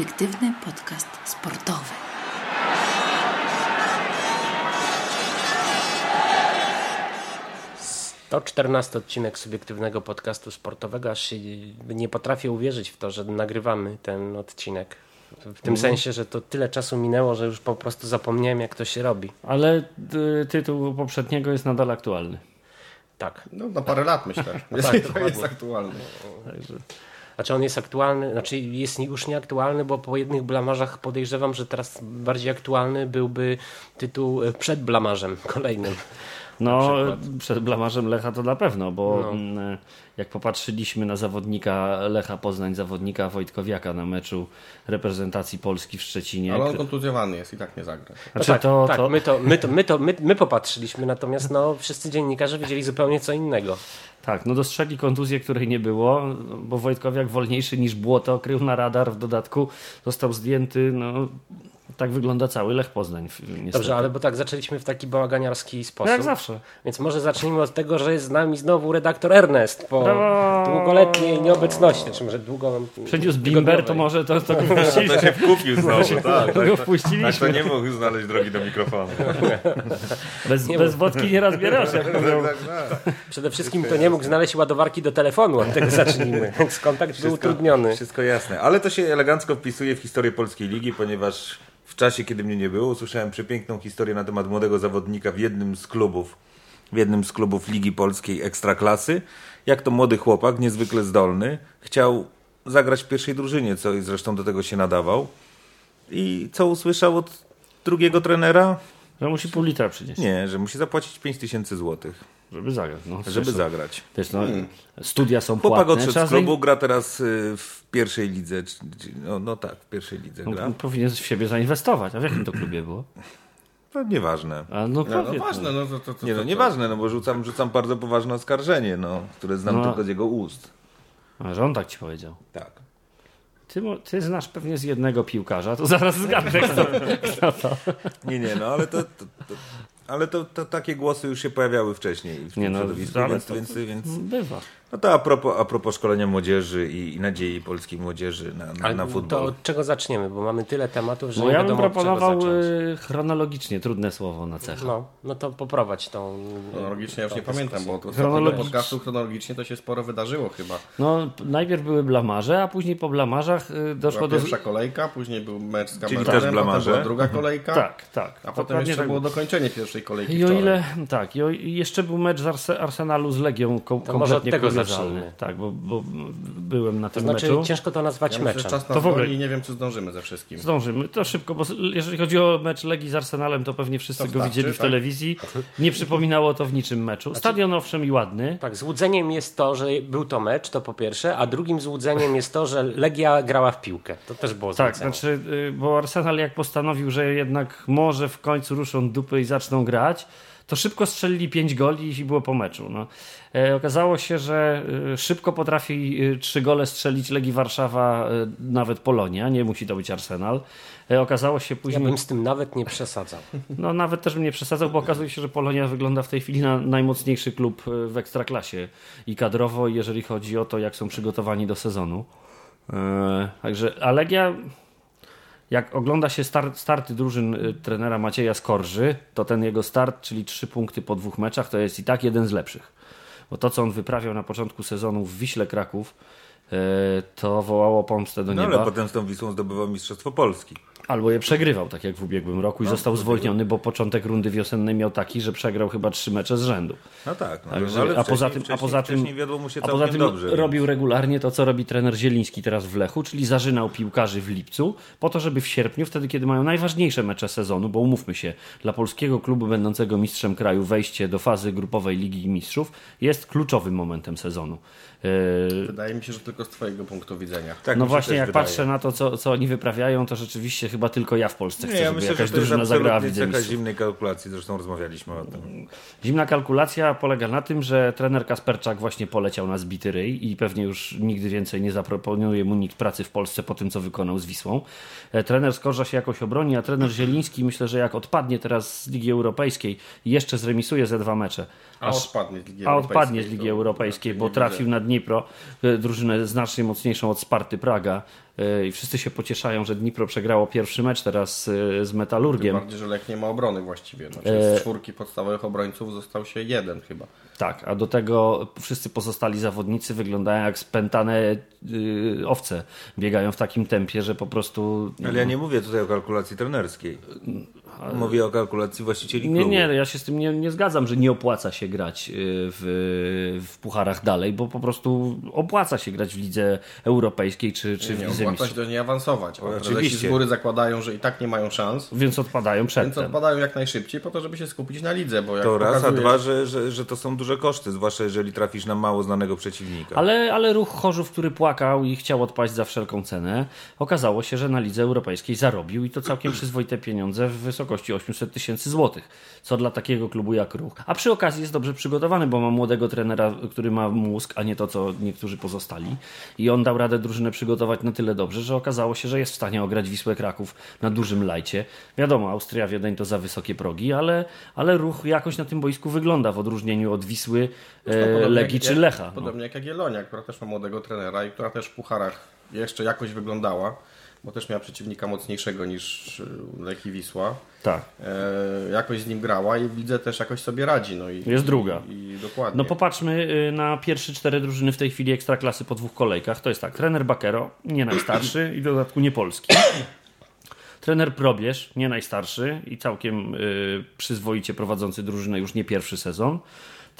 subiektywny podcast sportowy. To 14 odcinek subiektywnego podcastu sportowego, aż nie potrafię uwierzyć w to, że nagrywamy ten odcinek. W tym sensie, że to tyle czasu minęło, że już po prostu zapomniałem, jak to się robi. Ale y, tytuł poprzedniego jest nadal aktualny. Tak. No na parę lat myślę. Jeżeli to jest aktualne. Także Znaczy on jest aktualny, znaczy jest już nieaktualny, bo po jednych blamarzach podejrzewam, że teraz bardziej aktualny byłby tytuł e, przed blamarzem kolejnym. No, przed blamarzem Lecha to na pewno, bo No. mm, jak popatrzyliśmy na zawodnika Lecha Poznań, zawodnika Wojtkowiaka na meczu reprezentacji Polski w Szczecinie. Ale on kontuzjowany jest i tak nie zagra. No Znaczy tak, to, tak to, My, to, my, to, my, to, my, my popatrzyliśmy, natomiast no, wszyscy dziennikarze wiedzieli zupełnie co innego. Tak, no dostrzegli kontuzję, której nie było, bo Wojtkowiak wolniejszy niż błoto krył na radar, w dodatku. Został zdjęty, no tak wygląda cały Lech Poznań. w- Niestety. Dobrze, ale bo tak zaczęliśmy w taki bałaganiarski No sposób. jak zawsze. Więc może zacznijmy od tego, że jest z nami znowu redaktor Ernest po długoletniej nieobecności. Czy może długo. Przyniósł Bimber, to może to, to go wpuścili. To się wkupił znowu, tak. tak, go tak, tak wpuściliśmy. to nie mógł znaleźć drogi do mikrofonu. Bez, bez wodki nie rozbierasz, jak mówią. Tak, tak. Przede wszystkim to nie mógł znaleźć ładowarki do telefonu, od tego zacznijmy. Więc kontakt był utrudniony. Wszystko jasne. Ale to się elegancko wpisuje w historię polskiej ligi, ponieważ w czasie, kiedy mnie nie było, usłyszałem przepiękną historię na temat młodego zawodnika w jednym z klubów, w jednym z klubów Ligi Polskiej Ekstraklasy. Jak to młody chłopak, niezwykle zdolny, chciał zagrać w pierwszej drużynie, co i zresztą do tego się nadawał. I co usłyszał od drugiego trenera? Że musi pół litra przynieść, Nie, że musi zapłacić 5 tysięcy złotych, żeby zagrać. No, żeby wiesz, zagrać. Wiesz, no, Studia są Chłopak płatne. odszedł trzeba z klubu, gra teraz y, w pierwszej lidze. No, no tak, w pierwszej lidze gra. no, powinien w siebie zainwestować. A w jakim to klubie było? No, nieważne. A no, No, no ważne, no to, to, to, Nie no, to- nieważne, no bo rzucam, rzucam bardzo poważne oskarżenie, no, które znam No. tylko z jego ust. A, że on tak ci powiedział. Tak. Ty, ty znasz pewnie z jednego piłkarza, to zaraz zgadnę kto, kto to. Nie, nie, no ale to, to, to ale to, to takie głosy już się pojawiały wcześniej w tym Nie no, środowisku, więc, to- więc, więc Bywa. No to a propos, a propos szkolenia młodzieży i, i nadziei polskiej młodzieży na, na, Ale na to futbol. od czego zaczniemy? Bo mamy tyle tematów, że No nie ja bym wiadomo od czego proponował zacząć. y, chronologicznie, trudne słowo na cechę. No, no to poprowadź tą. Chronologicznie ja już nie tą pamiętam, bo dyskusję. od Chronologicz- podcastu chronologicznie to się sporo wydarzyło chyba. No, najpierw były blamarze, a później po blamarzach y, doszło Była do... pierwsza kolejka, później był mecz z potem blamarze? była druga kolejka, Tak, tak. a potem jeszcze tak było dokończenie pierwszej kolejki I o wczoraj. ile, tak, i, o, i jeszcze był mecz z Arse, Arsenalu z Legią ko- To może od kompletnie tego Tak, bo, bo byłem na To tym znaczy, meczu. ciężko to nazwać Ja meczem. To w ogóle- i nie wiem, czy zdążymy ze wszystkim. Zdążymy, to szybko, bo jeżeli chodzi o mecz Legii z Arsenalem, to pewnie wszyscy To go wystarczy, widzieli w tak? telewizji. Nie przypominało to w niczym meczu. Stadion owszem i ładny. Tak, złudzeniem jest to, że był to mecz, to po pierwsze, a drugim złudzeniem jest to, że Legia grała w piłkę. To też było Tak, złudzenie. znaczy, y, bo Arsenal jak postanowił, że jednak może w końcu ruszą dupy i zaczną grać, to szybko strzelili 5 goli i było po meczu. No. E, okazało się, że y, szybko potrafi y, trzy gole strzelić Legii Warszawa, nawet Polonia, nie musi to być Arsenal. E, okazało się Ja później... bym z tym nawet nie przesadzał. No nawet też bym nie przesadzał, bo okazuje się, że Polonia wygląda w tej chwili na najmocniejszy klub w ekstraklasie i kadrowo, jeżeli chodzi o to, jak są przygotowani do sezonu. E, Także, a Legia, jak ogląda się start, starty drużyn trenera Macieja Skorży, to ten jego start, czyli trzy punkty po dwóch meczach, to jest i tak jeden z lepszych. Bo to, co on wyprawiał na początku sezonu w Wiśle Kraków, e, to wołało pomstę do No nieba. ale potem z tą Wisłą zdobywał Mistrzostwo Polski. Albo je przegrywał, tak jak w ubiegłym roku, i No, został zwolniony, bo początek rundy wiosennej miał taki, że przegrał chyba trzy mecze z rzędu. No tak, no, Także, ale a poza tym, a poza tym, a poza tym dobrze. robił regularnie to, co robi trener Zieliński teraz w Lechu, czyli zażynał piłkarzy w lipcu, po to, żeby w sierpniu, wtedy kiedy mają najważniejsze mecze sezonu, bo umówmy się, dla polskiego klubu będącego mistrzem kraju wejście do fazy grupowej Ligi Mistrzów jest kluczowym momentem sezonu. Yy, Wydaje mi się, że tylko z twojego punktu widzenia. Tak no właśnie, jak wydaje. patrzę na to, co, co oni wyprawiają, to rzeczywiście chyba tylko ja w Polsce chcę, Nie, ja żeby myślę, jakaś że to drużyna zagrała w Mistrzów. zimnej kalkulacji, zresztą rozmawialiśmy o tym. Zimna kalkulacja polega na tym, że trener Kasperczak właśnie poleciał na zbity ryj i pewnie już nigdy więcej nie zaproponuje mu nikt pracy w Polsce po tym, co wykonał z Wisłą. E, Trener Skorża się jakoś obroni, a trener Zieliński myślę, że jak odpadnie teraz z Ligi Europejskiej i jeszcze zremisuje ze dwa mecze, A odpadnie z Ligi a Europejskiej. odpadnie z Ligi Europejskiej, to bo trafił widzę. na Dnipro, e, drużynę znacznie mocniejszą od Sparty Praga, e, i wszyscy się pocieszają, że Dnipro przegrało pierwszy mecz teraz e, z Metalurgiem. Bardziej, że Lech nie ma obrony właściwie. Znaczy, E, Z czwórki podstawowych obrońców został się jeden chyba. Tak, a do tego wszyscy pozostali zawodnicy wyglądają jak spętane owce. Biegają w takim tempie, że po prostu. Ale ja nie mówię tutaj o kalkulacji trenerskiej. Mówię o kalkulacji właścicieli Nie, klubu. nie, ja się z tym nie, nie zgadzam, że nie opłaca się grać y, w, w pucharach dalej, bo po prostu opłaca się grać w lidze europejskiej czy, czy w Nie lidze opłacać mistrzów. do niej awansować. Oczywiście. Z góry zakładają, że i tak nie mają szans. Więc odpadają Więc przedtem. odpadają jak najszybciej po to, żeby się skupić na lidze. Bo jak To raz, a pokazuje- dwa, że, że, że to są duże koszty, zwłaszcza jeżeli trafisz na mało znanego przeciwnika. Ale, ale ruch Chorzów, który płakał i chciał odpaść za wszelką cenę, okazało się, że na lidze europejskiej zarobił i to całkiem przyzwoite pieniądze w wysokości 800 tysięcy złotych. Co dla takiego klubu jak ruch. A przy okazji jest dobrze przygotowany, bo ma młodego trenera, który ma mózg, a nie to, co niektórzy pozostali. I on dał radę drużynę przygotować na tyle dobrze, że okazało się, że jest w stanie ograć Wisłę Kraków na dużym lajcie. Wiadomo, Austria Wiedeń to za wysokie progi, ale, ale ruch jakoś na tym boisku wygląda w odróżnieniu od Wisły, No, e, podobnie Legii jak- czy Lecha. No. Podobnie jak Jagiellonia, która też ma młodego trenera i która też w pucharach jeszcze jakoś wyglądała, bo też miała przeciwnika mocniejszego niż y, Lech i Wisła. Tak. E, jakoś z nim grała i widzę też jakoś sobie radzi. No i, Jest druga. I, i dokładnie. No popatrzmy y, na pierwsze cztery drużyny w tej chwili ekstraklasy po dwóch kolejkach. To jest tak, trener Bakero, nie najstarszy i w dodatku nie polski. Trener Probierz, nie najstarszy i całkiem y, przyzwoicie prowadzący drużynę już nie pierwszy sezon.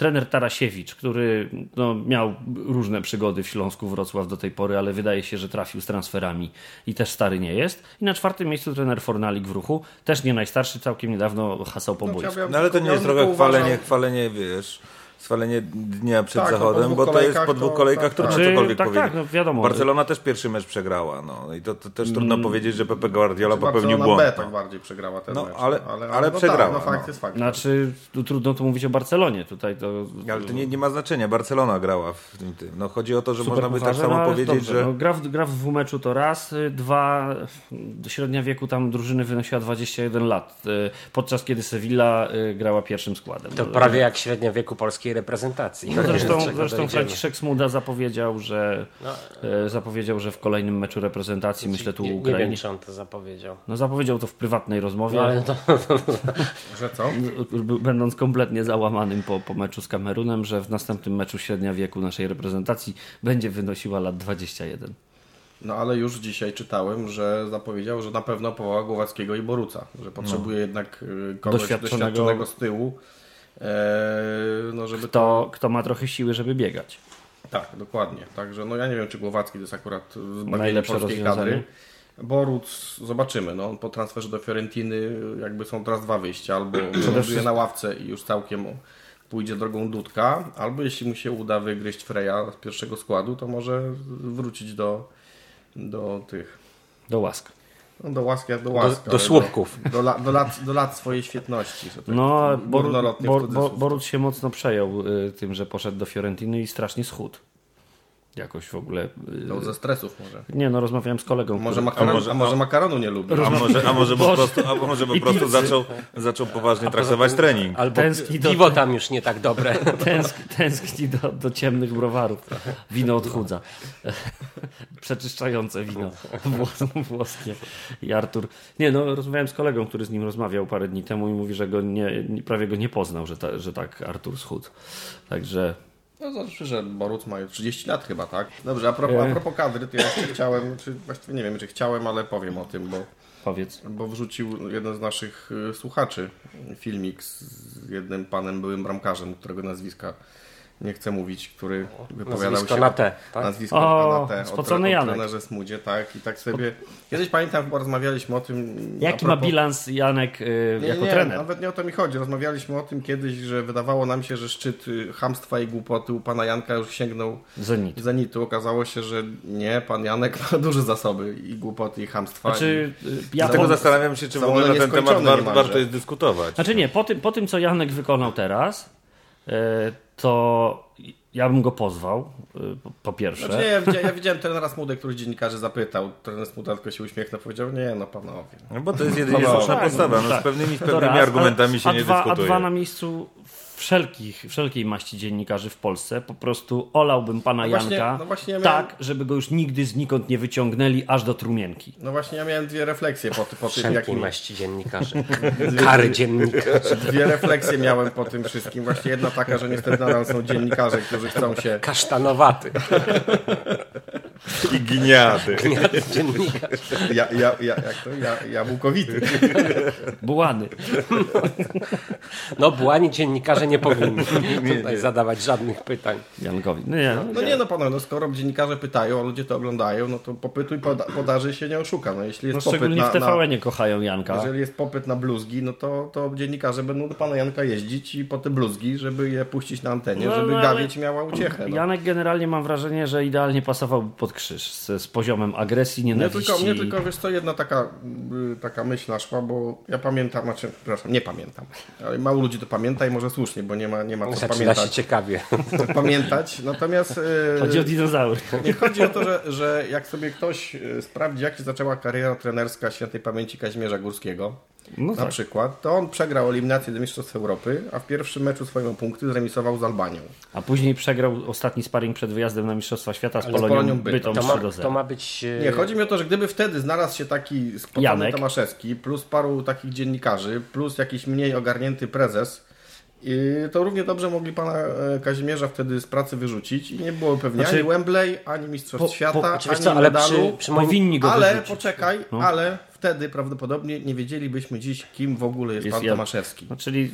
Trener Tarasiewicz, który no, miał różne przygody w Śląsku Wrocław do tej pory, ale wydaje się, że trafił z transferami i też stary nie jest. I na czwartym miejscu trener Fornalik w ruchu, też nie najstarszy, całkiem niedawno hasał po No, boisku. No ale to nie jest trochę chwalenie, chwalenie, wiesz, chwalenie dnia przed Tak, no, zachodem, bo to jest po dwóch to- kolejkach tak, trudno tak. cokolwiek Tak, powiedzieć. tak, no wiadomo. Barcelona też pierwszy mecz przegrała, no i to, to też trudno powiedzieć, że Pepe Guardiola Barcelona popełnił B błąd. tak no. bardziej przegrała ten No, mecz. ale- ale no przegrała, Tak, no fakt no. jest fakt. Znaczy, tu trudno tu mówić o Barcelonie. Tutaj to. Ale to nie, nie ma znaczenia, Barcelona grała w tym, tym. No chodzi o to, że można by tak samo no, ale powiedzieć, dobrze, że... No, gra, w, gra w dwumeczu to raz, y, dwa, y, średnia wieku tam drużyny wynosiła 21 lat, y, podczas kiedy Sevilla grała pierwszym składem. To No, prawie jak średnia wieku polskiej reprezentacji. No zresztą, zresztą. Franciszek Smuda zapowiedział, że No, e, zapowiedział, że w kolejnym meczu reprezentacji, myślę tu nie, nie wiem, Ukrainie. czy on to zapowiedział. No zapowiedział to w prywatnej rozmowie. No, ale to, Że co? będąc kompletnie załamanym po, po meczu z Kamerunem, że w następnym meczu średnia wieku naszej reprezentacji będzie wynosiła lat 21. No ale już dzisiaj czytałem, że zapowiedział, że na pewno powoła Głowackiego i Boruca, że potrzebuje jednak y, kogoś Doświadczonego- doświadczonego, z tyłu. E, no żeby to... Kto, kto ma trochę siły, żeby biegać. Tak, dokładnie. Także no ja nie wiem, czy Głowacki to jest akurat Najlepsze polskiej kadry. Boruc, zobaczymy. No, po transferze do Fiorentiny jakby są teraz dwa wyjścia. Albo wyląduje na ławce i już całkiem pójdzie drogą Dudka, albo jeśli mu się uda wygryźć Freya z pierwszego składu, to może wrócić do, do tych Do łask. No do łaski, jak do łaski. do ale słupków. Do, do, la, do, lat, do lat swojej świetności. Tak No, Bor, górnolotnie w Bor, Bor, cudzysłów. Boruc się mocno przejął y, tym, że poszedł do Fiorentiny i strasznie schudł. Jakoś w ogóle. y, To ze stresów może. Nie, no rozmawiałem z kolegą. Może który- makaron, a może- może, makaronu nie lubi. A może, a może po prostu, a może po prostu zaczął, zaczął poważnie traktować trening. albo Tęskni do- piwo tam już nie tak dobre. Tęskni, tęskni do, do ciemnych browarów. Wino odchudza. Przeczyszczające wino włos- włoskie. I Artur. Nie, no rozmawiałem z kolegą, który z nim rozmawiał parę dni temu i mówi, że go nie, nie- prawie go nie poznał, że, ta, że tak Artur schudł. Także No znaczy, że Boruc ma 30 lat chyba, tak? Dobrze, a propos, a propos kadry, to ja jeszcze chciałem, czy właściwie nie wiem, czy chciałem, ale powiem o tym, bo, powiedz. bo wrzucił jeden z naszych y, słuchaczy filmik z jednym panem byłym bramkarzem, którego nazwiska nie chcę mówić, który wypowiadał Nazwisko się na T, tak? nazwisko O, na T, spocony o, Janek. o trenerze Smudzie, tak, i tak sobie, kiedyś pamiętam, chyba rozmawialiśmy o tym. Jaki a ma propos- bilans Janek y, nie, jako nie, trener? nawet nie o to mi chodzi. Rozmawialiśmy o tym kiedyś, że wydawało nam się, że szczyt y, chamstwa i głupoty u pana Janka już sięgnął Zenit. zenitu. Okazało się, że nie, pan Janek ma duże zasoby i głupoty i chamstwa. Znaczy, y, ja Dlatego po, zastanawiam się, czy w ogóle na ten temat nieskończone war, niemalże. warto jest dyskutować. Znaczy nie, po tym, po tym co Janek wykonał teraz, y, to ja bym go pozwał, y, po- pierwsze. Znaczy, nie, ja, widziałem, ja widziałem trenera Smudę, który dziennikarzy zapytał. Trener Smuda tylko się uśmiechnął, powiedział, nie no panowie. No bo to jest jedynie No, słuszna tak, postawa. No, tak. z pewnymi, z pewnymi raz, argumentami a, się a nie dwa, dyskutuje. A dwa na miejscu wszelkich, wszelkiej maści dziennikarzy w Polsce. Po prostu olałbym pana No właśnie- Janka no właśnie ja miałem- tak, żeby go już nigdy znikąd nie wyciągnęli aż do trumienki. No właśnie ja miałem dwie refleksje po, po tym, jak Wszelkiej mi, maści dziennikarzy. Kary dziennikarzy. dwie refleksje miałem po tym wszystkim. Właśnie jedna taka, że niestety nadal są dziennikarze, którzy chcą się Kasztanowaty. I gniady. Dziennikarz. ja, ja, ja, jak to? Ja, jabłkowity. Bułany. No błani dziennikarze nie powinni tutaj zadawać żadnych pytań. Jankowi. No nie, No nie no panowie, no skoro dziennikarze pytają, a ludzie to oglądają, no to popytu i poda podaży się nie oszuka. No jeśli no jest popyt szczególnie na, w na, TVN-ie kochają Janka. jeżeli jest popyt na bluzgi, no to, to dziennikarze będą do pana Janka jeździć i po te bluzgi, żeby je puścić na antenie, No, żeby no, ale- gawieć miała uciechę. No. Janek generalnie mam wrażenie, że idealnie pasował pod krzyż z, z poziomem agresji, Mnie nienawiści. tylko, mnie tylko, wiesz co, jedna taka, y, taka myśl naszła, bo ja pamiętam, znaczy, przepraszam, nie pamiętam, ale mało ludzi to pamięta i może słusznie, bo nie ma, nie ma co Zaczyna się pamiętać, ciekawie. pamiętać. Natomiast y, Chodzi o dinozaury. nie chodzi o to, że, że jak sobie ktoś y, sprawdzi, jak się zaczęła kariera trenerska świętej pamięci Kazimierza Górskiego, No na tak. przykład, to on przegrał eliminację do Mistrzostw Europy, a w pierwszym meczu swoją punkty zremisował z Albanią. A później przegrał ostatni sparring przed wyjazdem na Mistrzostwa Świata z Ale z Polonią, Polonią Bytom. To 3 ma, to 0. ma być... e, Nie, chodzi mi o to, że gdyby wtedy znalazł się taki Janek. Tomaszewski, plus paru takich dziennikarzy, plus jakiś mniej ogarnięty prezes, to równie dobrze mogli pana e, Kazimierza wtedy z pracy wyrzucić i nie było pewnie Znaczy- ani Wembley, ani Mistrzostw Po- Świata, po- ani co, ale medalu. przy, przy moim... Powinni go ale wyrzucić. poczekaj, No. ale wtedy prawdopodobnie nie wiedzielibyśmy dziś, kim w ogóle jest, Jest pan Jan- Tomaszewski. No, czyli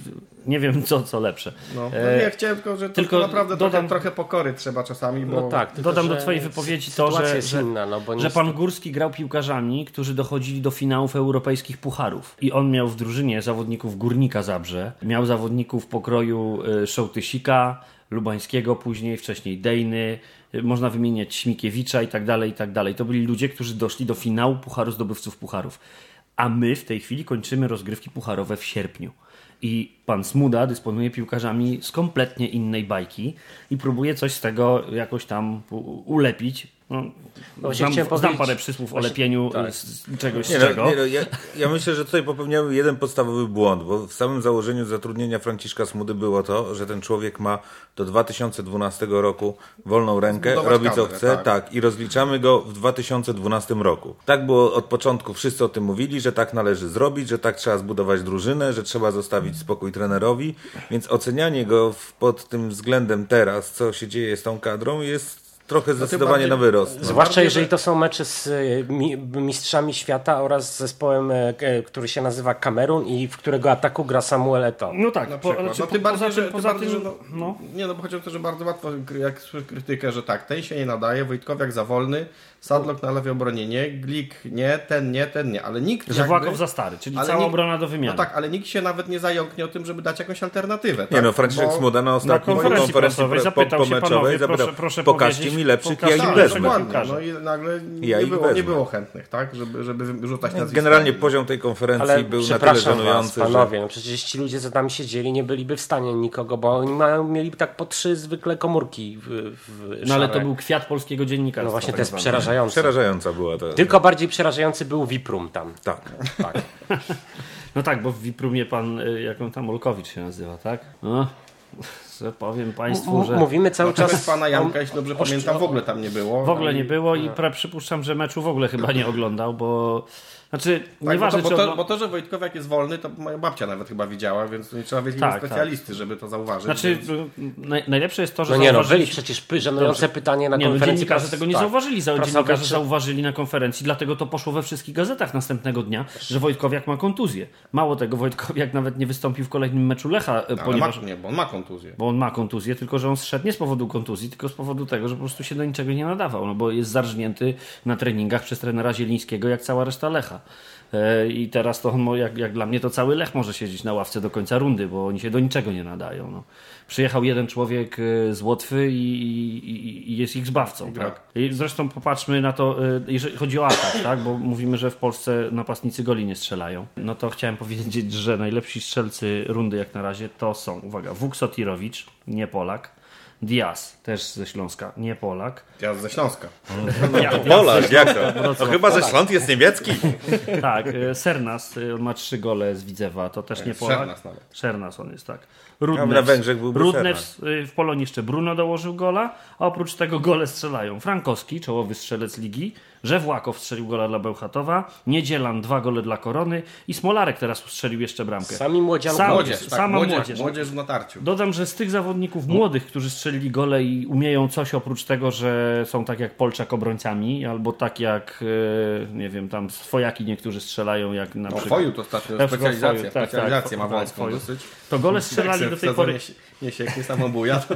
nie wiem co, co lepsze. No, no E, nie, chciałem tylko, że to tylko naprawdę dodam- trochę, trochę pokory trzeba czasami, bo No tak, tylko, Dodam do twojej wypowiedzi to, że, że, inna, no, bo że pan Górski grał piłkarzami, którzy dochodzili do finałów europejskich pucharów. I on miał w drużynie zawodników Górnika Zabrze, miał zawodników pokroju y, Szołtysika, Lubańskiego później, wcześniej Dejny, można wymieniać Śmikiewicza i tak dalej, i tak dalej. To byli ludzie, którzy doszli do finału Pucharu Zdobywców Pucharów. A my w tej chwili kończymy rozgrywki pucharowe w sierpniu. I pan Smuda dysponuje piłkarzami z kompletnie innej bajki i próbuje coś z tego jakoś tam ulepić. No, właśnie znam, chciałem znam parę przysłów o lepieniu tak. z, czegoś Nie z no, czego. nie no, ja, ja myślę, że tutaj popełniamy jeden podstawowy błąd, bo w samym założeniu zatrudnienia Franciszka Smudy było to, że ten człowiek ma do 2012 roku wolną rękę, Zbudować robi co chce, tak. tak. i rozliczamy go w 2012 roku. Tak było od początku, wszyscy o tym mówili, że tak należy zrobić, że tak trzeba zbudować drużynę, że trzeba zostawić spokój trenerowi, więc ocenianie go w, pod tym względem teraz, co się dzieje z tą kadrą, jest trochę zdecydowanie bardziej- na wyrost. No. Zwłaszcza jeżeli że- to są mecze z e, mi- mistrzami świata oraz z zespołem, e, e, który się nazywa Kamerun i w którego ataku gra Samuel Eto'o. No tak, Na po, przykład. znaczy, no, po, bardziej, poza tym, poza bardziej, tym że no, no, Nie, no bo chodzi o to, że bardzo łatwo, jak słyszę krytykę, że tak, ten się nie nadaje, Wojtkowiak za wolny, Sadlock na lewej obronie nie, Glik nie, ten nie, ten nie, ale nikt że Włakow za stary, czyli cała nikt- obrona do wymiany. No tak, ale nikt się nawet nie zająknie o tym, żeby dać jakąś alternatywę. Nie tak? no, Franciszek Bo- Smuda na ostatniej konferencji konferencji, prasowej pre- po, zapytał się pomeczowej panowie, zapytał, proszę, proszę pokażcie mi lepszych, ja mi wezmę. no i nagle Ja nie, było, wezmę. nie było chętnych, tak, żeby, żeby rzucać nazwiska. Generalnie poziom tej konferencji Ale był na tyle przepraszam was, żenujący, że... panowie, no przecież ci ludzie, co tam siedzieli, nie byliby w stanie nikogo, bo oni mają, mieli tak po trzy zwykle komórki w, w No ale to był kwiat polskiego dziennikarstwa. No właśnie, tak to jest zwany. Przerażające. Przerażająca była to. Tylko bardziej przerażający był Viprum tam. Tak. Tak. No tak, bo w Wiprumie pan, y, jak on tam, Olkowicz się nazywa, tak? No, że powiem państwu, że Mówimy cały Natomiast czas pana Janka, jeśli dobrze pamiętam, w ogóle tam nie było. w ogóle nie było i pra, przypuszczam, że meczu w ogóle chyba nie oglądał, bo... Znaczy, Tak, bo, nieważne to, czy bo, to, bo to, że Wojtkowiak jest wolny, to moja babcia nawet chyba widziała, więc nie trzeba wiedzieć Tak, specjalisty, żeby to zauważyć. Znaczy, więc... naj, najlepsze jest to, że No nie no, zauważyli- byli przecież żenujące pytanie na Nie, no, konferencji. dziennikarze pras- tego nie tak, zauważyli, dziennikarze czy- zauważyli na konferencji, dlatego to poszło we wszystkich gazetach następnego dnia, że Wojtkowiak ma kontuzję. Mało tego, Wojtkowiak nawet nie wystąpił w kolejnym meczu Lecha, Ale ponieważ... ma, nie, bo on ma kontuzję. Bo on ma kontuzję, tylko że on zszedł nie z powodu kontuzji, tylko z powodu tego, że po prostu się do niczego nie nadawał, no bo jest zarżnięty na treningach przez trenera Zielińskiego, jak cała reszta Lecha. E, I teraz to jak, jak dla mnie, to cały Lech może siedzieć na ławce do końca rundy, bo oni się do niczego nie nadają. No. Przyjechał jeden człowiek e, z Łotwy i, i, i jest ich zbawcą. Tak? I zresztą popatrzmy na to, e, jeżeli chodzi o atak, tak? bo mówimy, że w Polsce napastnicy goli nie strzelają. No to chciałem powiedzieć, że najlepsi strzelcy rundy jak na razie to są, uwaga, Sotirowicz, nie Polak, Diaz, też ze Śląska, nie Polak. Ja ze Śląska. Ja, Polak, jak to? No chyba, że Śląsk jest niemiecki. Tak, e, Sernas, e, on ma trzy gole z Widzewa, to też nie Polak. Szernas nawet. Szernas on jest, tak. Ja na Węgrzech byłby Rudnews, y, w Polonii jeszcze Bruno dołożył gola, a oprócz tego gole strzelają Frankowski, czołowy strzelec ligi, Żewłakow strzelił gola dla Bełchatowa, Niedzielan dwa gole dla Korony i Smolarek teraz strzelił jeszcze bramkę. Sami młodzianki. Sam- Młodzież, tak, sama młodzież, młodzież. młodzież w natarciu. Dodam, że z tych zawodników młodych, którzy strzelili gole i umieją coś oprócz tego, że są tak jak Polczak obrońcami, albo tak jak, e, nie wiem, tam swojaki niektórzy strzelają, jak na No, przykład. Foju to ostatnio przykład specjalizacja, Foju, tak, specjalizację tak, ma tak, wąską Foju. dosyć. To gole strzelali do tej pory. nie sieknie samobuja, to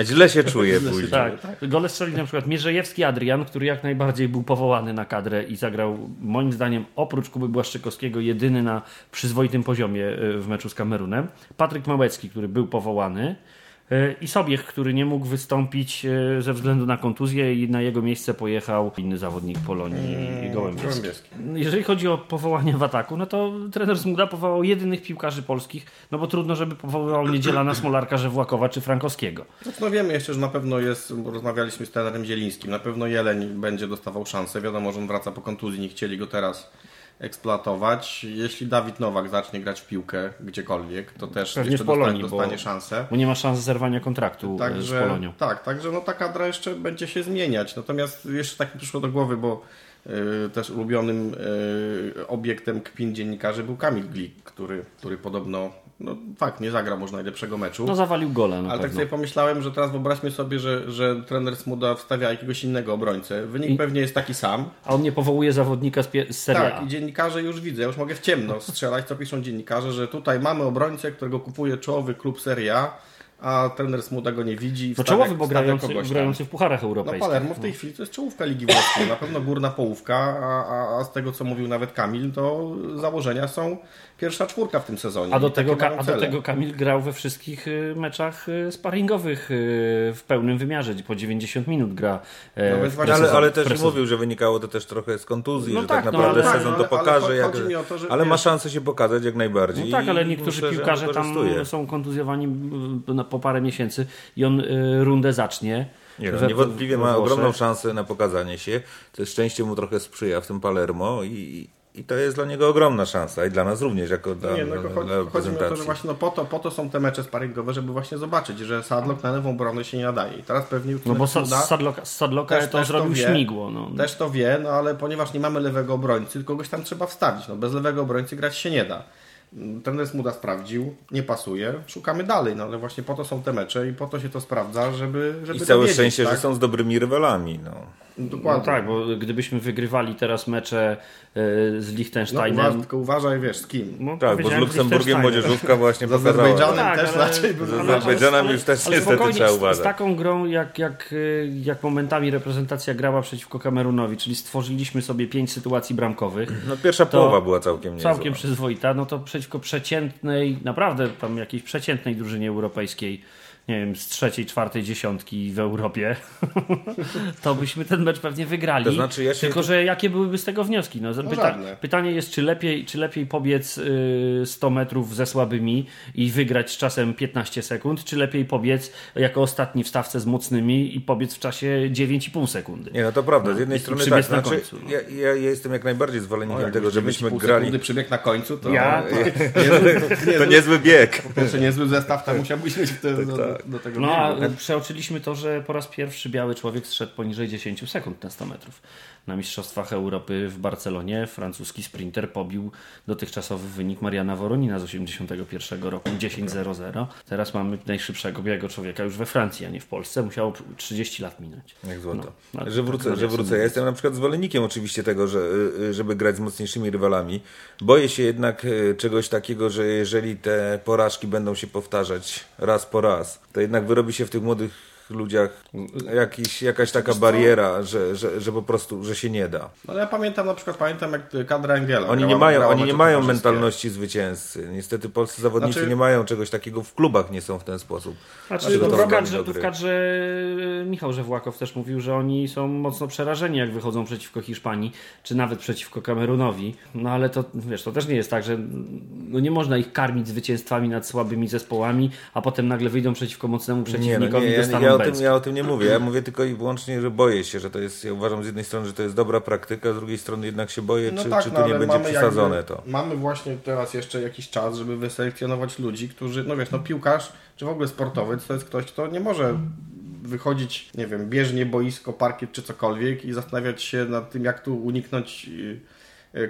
A źle się czuję później. Tak, gole strzelił na przykład Mierzejewski Adrian, który jak najbardziej był powołany na kadrę i zagrał, moim zdaniem, oprócz Kuby Błaszczykowskiego, jedyny na przyzwoitym poziomie y, w meczu z Kamerunem. Patryk Małecki, który był powołany. Y, I Sobiech, który nie mógł wystąpić y, ze względu na kontuzję i na jego miejsce pojechał inny zawodnik Polonii, Gołębieski. Gołębieski. Jeżeli chodzi o powołanie w ataku, no to trener Smuda powołał jedynych piłkarzy polskich, no bo trudno, żeby powoływał Niedzielana, Smolarka, Żewłakowa czy Frankowskiego. No wiemy jeszcze, że na pewno jest, bo rozmawialiśmy z trenerem Zielińskim, na pewno Jeleń będzie dostawał szansę. Wiadomo, że on wraca po kontuzji, nie chcieli go teraz eksploatować. Jeśli Dawid Nowak zacznie grać w piłkę gdziekolwiek, to też Pewnie jeszcze w Polonii, dostanie, dostanie bo- szansę. Bo nie ma szans zerwania kontraktu e, z Także, Polonią. tak, także no ta kadra jeszcze będzie się zmieniać. Natomiast jeszcze tak mi przyszło do głowy, bo y, też ulubionym y, obiektem kpin dziennikarzy był Kamil Glik, który, który podobno, no fakt, nie zagrał może najlepszego meczu. No zawalił gole na Ale tak pewno. sobie pomyślałem, że teraz wyobraźmy sobie, że, że trener Smuda wstawia jakiegoś innego obrońcę. Wynik I- pewnie jest taki sam. A on nie powołuje zawodnika z, pie- z Serie Tak, i dziennikarze już widzę, ja już mogę w ciemno strzelać, co piszą dziennikarze, że tutaj mamy obrońcę, którego kupuje czołowy klub Serie A, a trener Smuda go nie widzi. No czołowy, bo grający, grający w pucharach No europejskich. Palermo w tej chwili to jest czołówka Ligi Włoskiej, na pewno górna połówka, a, a, a z tego co mówił nawet Kamil, to założenia są pierwsza czwórka w tym sezonie. A do, tego, a do tego Kamil grał we wszystkich y, meczach y, sparingowych y, w pełnym wymiarze. Po 90 minut gra. e, No właśnie- Ale, ale też presezon- mówił, że wynikało to też trochę z kontuzji, No że tak, tak no, naprawdę ale- sezon tak, to no, ale pokaże. chodzi jak, to, że ale ma szansę się pokazać jak najbardziej. No tak, ale niektórzy myślę, piłkarze tam są kontuzjowani na- po parę miesięcy i on y, rundę zacznie. Nie, no, We- niewątpliwie ma ogromną szansę na pokazanie się. To szczęście mu trochę sprzyja w tym Palermo i, i to jest dla niego ogromna szansa i dla nas również jako dla, Nie, no, dla, chodzi, dla chodzi mi o to, że właśnie no, po, to, po to są te mecze sparingowe, żeby właśnie zobaczyć, że Sadlock na lewą obronę się nie nadaje. I teraz pewnie No bo trener sa- Smuda z Sadloka, z Sadloka też- to też to zrobił wie. śmigło. No. też to wie, no ale ponieważ nie mamy lewego obrońcy, kogoś tam trzeba wstawić. No, bez lewego obrońcy grać się nie da. Trener Smuda sprawdził, nie pasuje, szukamy dalej, no ale właśnie po to są te mecze i po to się to sprawdza, żeby, żeby I całe szczęście, tak? że są z dobrymi rywalami. No. Dokładnie. No tak, bo gdybyśmy wygrywali teraz mecze y, z No, Liechtensteinem. uważ, tylko uważaj, wiesz, z kim. no, Tak, bo z Luksemburgiem młodzieżówka właśnie Z. Azerbejdżanem Tak, też ale- raczej by Z. Azerbejdżanem już też ale niestety trzeba z, z uważać. taką grą, jak, jak, y, jak momentami reprezentacja grała przeciwko Kamerunowi, czyli stworzyliśmy sobie pięć sytuacji bramkowych. No pierwsza połowa była całkiem niezła. Całkiem przyzwoita, no to przeciwko przeciętnej, naprawdę tam jakiejś przeciętnej drużynie europejskiej, nie wiem, z trzeciej, czwartej dziesiątki w Europie, to byśmy ten mecz pewnie wygrali. To znaczy, ja się Tylko, że jakie byłyby z tego wnioski? No, pyta, żadne. pytanie jest, czy lepiej, czy lepiej pobiec y, 100 metrów ze słabymi i wygrać z czasem 15 sekund, czy lepiej pobiec jako ostatni w stawce z mocnymi i pobiec w czasie 9,5 sekundy. Nie, no to prawda. Z i jednej strony tak. Znaczy, końcu, no. ja, ja, jestem jak najbardziej zwolennikiem tego, żebyśmy 9,5 grali. sekundy przybieg na końcu, to, Ja- niezły, To niezły, niezły bieg. Znaczy niezły zestaw tam musiałbyś mieć wtedy do, do, do tego No, a przeoczyliśmy to, że po raz pierwszy biały człowiek zszedł poniżej 10 sekund na 100 metrów. Na Mistrzostwach Europy w Barcelonie francuski sprinter pobił dotychczasowy wynik Mariana Woronina z 81 roku 10.00. Teraz mamy najszybszego białego człowieka już we Francji, a nie w Polsce. Musiało 30 lat minąć. Jak złoto. No, no, że tak wrócę, nawet że sobie wrócę. Ja jestem na przykład zwolennikiem oczywiście tego, że, żeby grać z mocniejszymi rywalami. Boję się jednak y, czegoś takiego, że jeżeli te porażki będą się powtarzać raz po raz, to jednak wyrobi się w tych młodych ludziach jakiś, jakaś taka bariera, że, że, że po prostu, że się nie da. No ja pamiętam na przykład, pamiętam jak kadra Engela. Oni nie mają, oni nie mają mentalności zwycięzcy. Niestety polscy zawodnicy Znaczy- nie mają czegoś takiego, w klubach nie są w ten sposób. Znaczy, tu w kadrze, do tu w kadrze e, Michał Żewłakow też mówił, że oni są mocno przerażeni, jak wychodzą przeciwko Hiszpanii, czy nawet przeciwko Kamerunowi. No ale to, wiesz, to też nie jest tak, że no, nie można ich karmić zwycięstwami nad słabymi zespołami, a potem nagle wyjdą przeciwko mocnemu Nie, przeciwnikowi no nie, i ja, dostaną ja, o tym, ja o tym nie mówię. Ja mówię tylko i wyłącznie, że boję się, że to jest, ja uważam z jednej strony, że to jest dobra praktyka, z drugiej strony jednak się boję, czy, czy tu no nie będzie przesadzone jakby, to. Mamy właśnie teraz jeszcze jakiś czas, żeby wyselekcjonować ludzi, którzy, no wiesz, no piłkarz, czy w ogóle sportowiec, to jest ktoś, kto nie może wychodzić, nie wiem, bieżnie, boisko, parkiet czy cokolwiek i zastanawiać się nad tym, jak tu uniknąć y, y,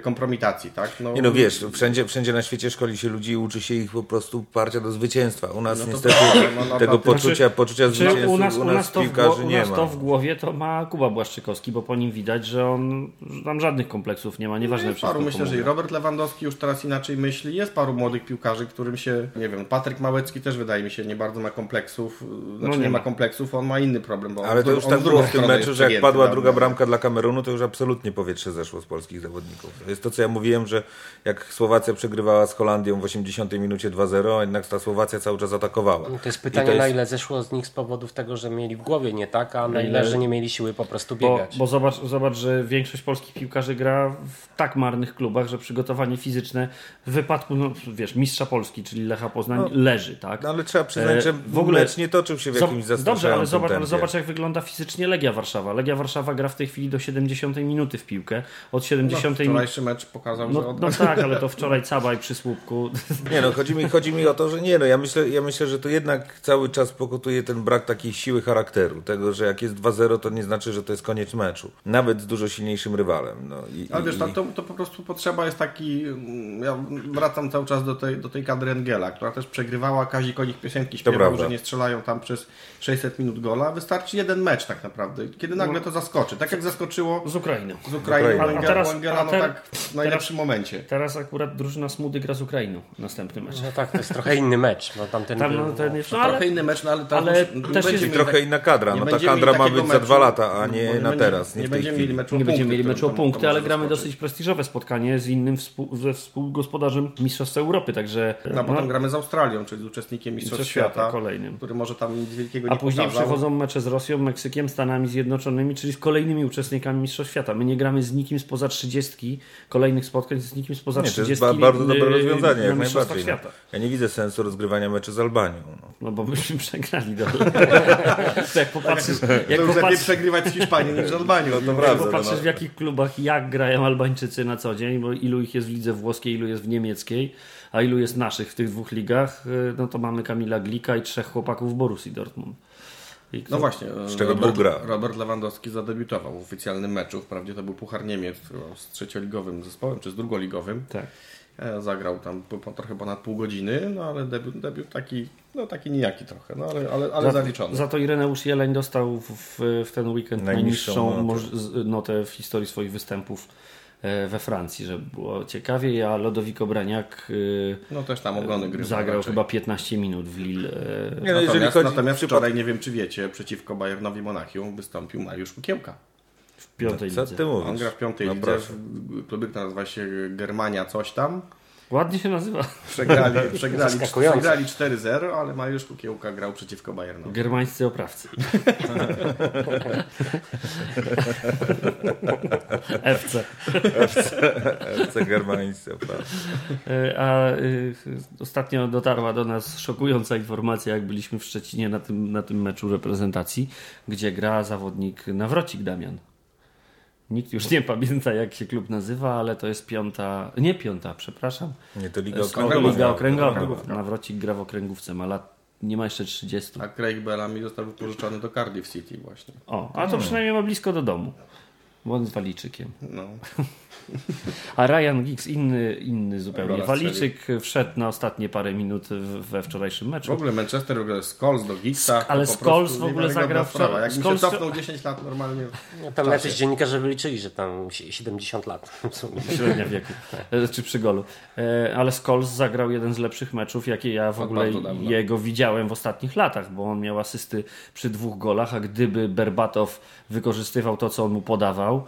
kompromitacji, tak? Nie no wiesz, wszędzie, wszędzie na świecie szkoli się ludzi i uczy się ich po prostu parcia do zwycięstwa. U nas No to niestety tak, no tego poczucia, Znaczy, poczucia zwycięstwa u nas, u nas, to, w, piłkarzy gło- u nie nas ma. to w głowie to ma Kuba Błaszczykowski, bo po nim widać, że on że tam żadnych kompleksów nie ma, nieważne Jest paru, myślę, że i. Robert Lewandowski już teraz inaczej myśli. Jest paru młodych piłkarzy, którym się, nie wiem, Patryk Małecki też wydaje mi się nie bardzo ma kompleksów. Znaczy nie nie, ma ma. kompleksów, on ma inny problem. Bo Ale on, to już tak było w tym meczu, że jak padła druga bramka dla Kamerunu, to już absolutnie powietrze zeszło z polskich zawodników. To jest to, co ja mówiłem, że jak Słowacja przegrywała z Holandią w 80 minucie 2-0, a jednak ta Słowacja cały czas atakowała. No To jest pytanie, to jest- na ile zeszło z nich z powodów tego, że mieli w głowie nie tak, a na ile, ile- że nie mieli siły po prostu Bo, biegać. bo zobacz, zobacz, że większość polskich piłkarzy gra w tak marnych klubach, że przygotowanie fizyczne w wypadku, no, wiesz, mistrza Polski, czyli Lecha Poznań, leży, tak? No ale trzeba przyznać, E, że w ogóle- mecz nie toczył się w jakimś Dobrze, ale zastraszającym zobacz, ale zobacz, jak wygląda fizycznie Legia Warszawa. Legia Warszawa gra w tej chwili do 70 minuty w piłkę. Od 70 No, minuty. Wczorajszy mecz pokazał, że No, od... no tak, ale to wczoraj Cabaj przy słupku. Nie no, chodzi mi, chodzi mi o to, że nie no, ja myślę, ja myślę, że to jednak cały czas pokutuje ten brak takiej siły charakteru. Tego, że jak jest 2-0, to nie znaczy, że to jest koniec meczu. Nawet z dużo silniejszym rywalem. No, i, Ale i, wiesz, i... to, to, to po prostu potrzeba jest taki. mm, Ja wracam cały czas do tej, do tej kadry Engela, która też przegrywała, Kazik o nich piosenki śpiewał, prawda. że nie strzelają tam przez 600 minut gola. Wystarczy jeden mecz tak naprawdę, kiedy nagle to zaskoczy. Tak jak zaskoczyło Z Ukrainy. z Ukrainy Ukrainy. u A Engela, teraz- u Engela a no te- tak w najlepszym momencie. Teraz akurat drużyna Smudy gra z Ukrainą. Następny mecz. No tak, to jest trochę inny mecz. No, tamten Tam, był, no, ten jest, To no, ale, trochę inny mecz, no ale, teraz ale też jest trochę tak- inna kadra. No ta kadra ma być za meczu, dwa lata, a bo nie na teraz, nie Nie będziemy mieli meczu o nie będziemy punkty, mieli meczu o punkty, ale gramy dosyć prestiżowe spotkanie z innym współ, ze współgospodarzem Mistrzostw Europy, także No, a potem gramy z Australią, czyli z uczestnikiem Mistrzostw Świata kolejnym. który może tam nic wielkiego A nie później pokazał. przychodzą mecze z Rosją, Meksykiem, Stanami Zjednoczonymi, czyli z kolejnymi uczestnikami Mistrzostw Świata. My nie gramy z nikim spoza 30 kolejnych spotkań, z nikim spoza Nie, to 30 jest ba- bardzo dobre yy, rozwiązanie, jak najbardziej. No. Świata. Ja nie widzę sensu rozgrywania meczy z Albanią. No. No bo myśmy przegrali do... jak popatrzysz, To jak już lepiej popatrzysz, przegrywać z Hiszpanią niż z Albanią. No to jak prawda, popatrzysz no. w jakich klubach jak grają Albańczycy na co dzień, bo ilu ich jest w lidze włoskiej, ilu jest w niemieckiej, a ilu jest naszych w tych dwóch ligach, yy, no to mamy Kamila Glika i trzech chłopaków w Borussii Dortmund. Kto- No właśnie, Z czego Robert, gra. Robert Lewandowski zadebiutował w oficjalnym meczu. Wprawdzie to był Puchar Niemiec z trzecioligowym zespołem, czy z drugoligowym. Tak. E, Zagrał tam po, po, trochę ponad pół godziny, no ale debiut, debiut taki, no taki nijaki trochę, no ale, ale, ale zaliczony. Za to Ireneusz Jeleń dostał w, w, ten weekend Najniższą najniższą notę. notę w historii swoich występów e, we Francji, żeby było ciekawiej, a Lodowiko Braniak e, No też tam ogony gry. zagrał chyba 15 minut w Lille. e, Nie, no, Natomiast, chodzi natomiast wczoraj, nie wiem czy wiecie, przeciwko Bayernowi Monachium wystąpił Mariusz Kukiełka. w piątej Co lidze. ty mówisz? On gra w piątej No lidze, proszę. w klubie, który nazywa się Germania coś tam. Ładnie się nazywa. Przegrali, przegrali, przegrali 4-0, ale Mariusz Kukiełka grał przeciwko Bayernowi. Germańscy oprawcy. FC. FC Germańscy, prawda. E, A y, ostatnio dotarła do nas szokująca informacja, jak byliśmy w Szczecinie na tym, na tym meczu reprezentacji, gdzie gra zawodnik Nawrocik Damian. Nikt już nie pamięta, jak się klub nazywa, ale to jest piąta, nie piąta, przepraszam. Nie, to Liga Liga Okręgowa. Okręgowa. Nawrocik gra w okręgówce, ma lat, nie ma jeszcze 30. A Craig Bellamy został wypożyczony do Cardiff City właśnie. O, a to przynajmniej ma blisko do domu. bo on jest Walijczykiem. No. A Ryan Giggs inny, inny zupełnie. Gola Walijczyk wszedł na ostatnie parę minut w- we wczorajszym W meczu. ogóle Manchester, w ogóle Scholes do Giggsa. ale Scholes w ogóle zagrał wczoraj- Jak mi się Scholes- cofnął 10 lat normalnie. No, tam jacyś dziennikarze wyliczyli, że tam si- 70 lat w sumie. Średnia wieku, e, czy przy golu. E, Ale Scholes zagrał jeden z lepszych meczów, jakie ja w ogóle jego widziałem w ostatnich latach, bo on miał asysty przy dwóch golach, a gdyby Berbatow wykorzystywał to, co on mu podawał,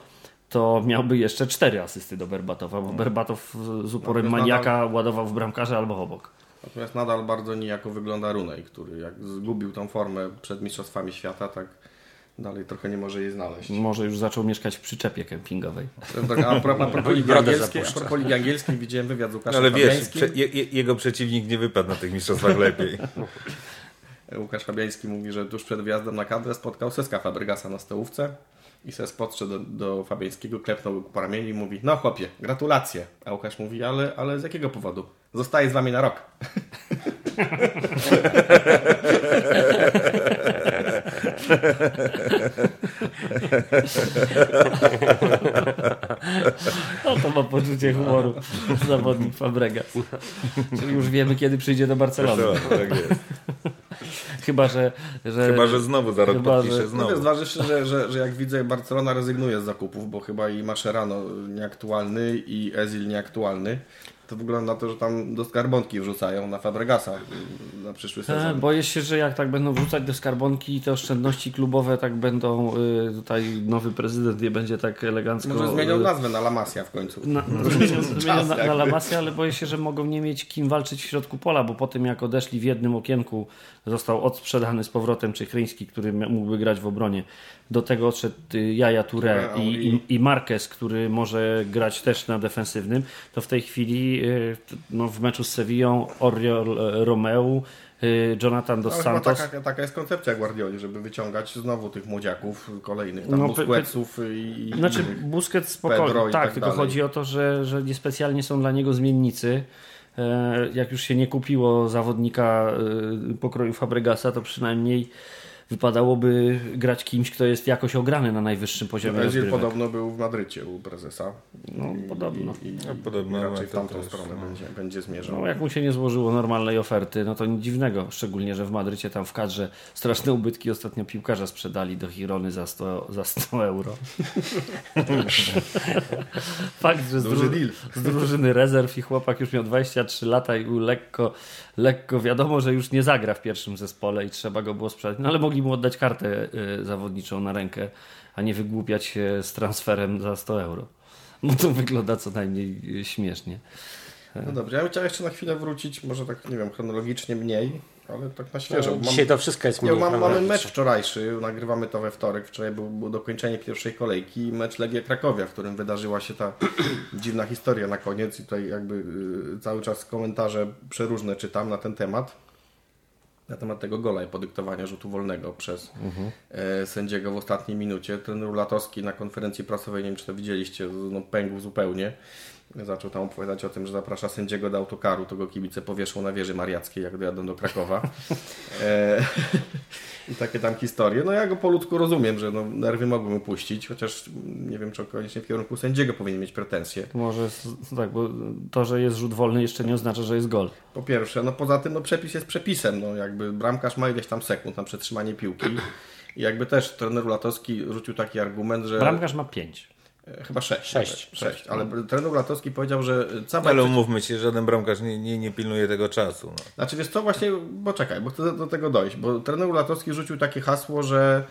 to miałby jeszcze cztery asysty do Berbatowa, bo Berbatow z uporem Natomiast maniaka ładował w bramkarza albo obok. Natomiast nadal bardzo niejako wygląda Runej, który jak zgubił tą formę przed Mistrzostwami Świata, tak dalej trochę nie może jej znaleźć. Może już zaczął mieszkać w przyczepie kempingowej. Tak, a propos, ligi angielskiej, widziałem wywiad z No, Łukaszem ale wiesz, je, je, jego przeciwnik nie wypadł na tych mistrzostwach lepiej. Łukasz Fabiański mówi, że tuż przed wyjazdem na kadrę spotkał Seska Fabrygasa na stołówce i Ses podszedł do, do Fabiańskiego, klepnął po ramieniu i mówi, no chłopie, gratulacje. A Łukasz mówi, ale, ale z jakiego powodu? Zostaję z wami na rok. No to ma poczucie humoru zawodnik Fabregas. Czyli już wiemy, kiedy przyjdzie do Barcelony. Tak jest. Chyba, że... że Chyba, że znowu za rok Chyba, podpisze że- No znowu. wiesz, zważywszy, że, że, że jak widzę, Barcelona rezygnuje z zakupów, bo chyba i Mascherano nieaktualny i Ezil nieaktualny, to wygląda na to, że tam do skarbonki wrzucają na Fabregasa na przyszły E, sezon. Boję się, że jak tak będą wrzucać do skarbonki te oszczędności klubowe tak będą, y, tutaj nowy prezydent nie będzie tak elegancko... Może zmienią y, nazwę na La Masia w końcu. Na, zmienią, zmienią na, na jakby. La Masia, ale boję się, że mogą nie mieć kim walczyć w środku pola, bo po tym jak odeszli w jednym okienku, został odsprzedany z powrotem Czychryński, który mógłby grać w obronie. Do tego odszedł y, Jaja Touré i, i, i Marquez, który może grać też na defensywnym. To w tej chwili y, no, w meczu z Sevillą Oriol e, Romeu, y, Jonathan dos Santos. taka, taka jest koncepcja Guardioli, żeby wyciągać znowu tych młodziaków kolejnych, tam No, no, Busquetsów i, i Znaczy. Busquets spokojnie, tak, tak tylko dalej. chodzi o to, że, że niespecjalnie są dla niego zmiennicy. E, Jak już się nie kupiło zawodnika e, pokroju Fabregasa, to przynajmniej wypadałoby grać kimś, kto jest jakoś ograny na najwyższym poziomie rozgrywek. podobno był w Madrycie u prezesa. No, I, podobno. I, i, No, podobno, i raczej w tamtą też, stronę no. będzie, będzie zmierzał. No, jak mu się nie złożyło normalnej oferty, no to nic dziwnego. Szczególnie, że w Madrycie tam w kadrze straszne ubytki ostatnio piłkarza sprzedali do Hirony za 100, za 100 euro. Fakt, że z, dru- deal. z drużyny rezerw i chłopak już miał 23 lata i był lekko, lekko wiadomo, że już nie zagra w pierwszym zespole i trzeba go było sprzedać. No ale mogli mu oddać kartę y, zawodniczą na rękę, a nie wygłupiać się z transferem za 100 euro. No to wygląda co najmniej y, śmiesznie. No dobrze, ja bym chciał jeszcze na chwilę wrócić, może tak, nie wiem, chronologicznie mniej, ale tak na świeżo. No, bo dzisiaj to wszystko jest Nie, mniej mam, mamy mecz wczorajszy, nagrywamy to we wtorek, wczoraj było, było dokończenie pierwszej kolejki i mecz Legia Krakowia, w którym wydarzyła się ta dziwna historia na koniec i tutaj jakby y, cały czas komentarze przeróżne czytam na ten temat. Na temat tego gola i podyktowania rzutu wolnego przez e, sędziego w ostatniej minucie. Ten Rulatowski na konferencji prasowej, nie wiem czy to widzieliście, no, pękł zupełnie. Zaczął tam opowiadać o tym, że zaprasza sędziego do autokaru, to go kibice powieszą na wieży mariackiej, jak dojadą do Krakowa. E, I takie tam historie. No ja go po ludzku rozumiem, że no, nerwy mogły mu puścić, chociaż nie wiem, czy koniecznie w kierunku sędziego powinien mieć pretensje. Może s- tak, bo to, że jest rzut wolny jeszcze nie oznacza, że jest gol. Po pierwsze, no poza tym no przepis jest przepisem, no jakby bramkarz ma ileś tam sekund na przetrzymanie piłki i jakby też trener Latowski rzucił taki argument, że... Bramkarz ma 5. E, Chyba sześć. Sześć. sześć. Ale trener Latowski powiedział, że Cabaj... Ale umówmy się, żaden bramkarz nie, nie, nie pilnuje tego czasu. No. Znaczy wiesz co, właśnie, bo czekaj, bo chcę do, do tego dojść, bo trener Latowski rzucił takie hasło, że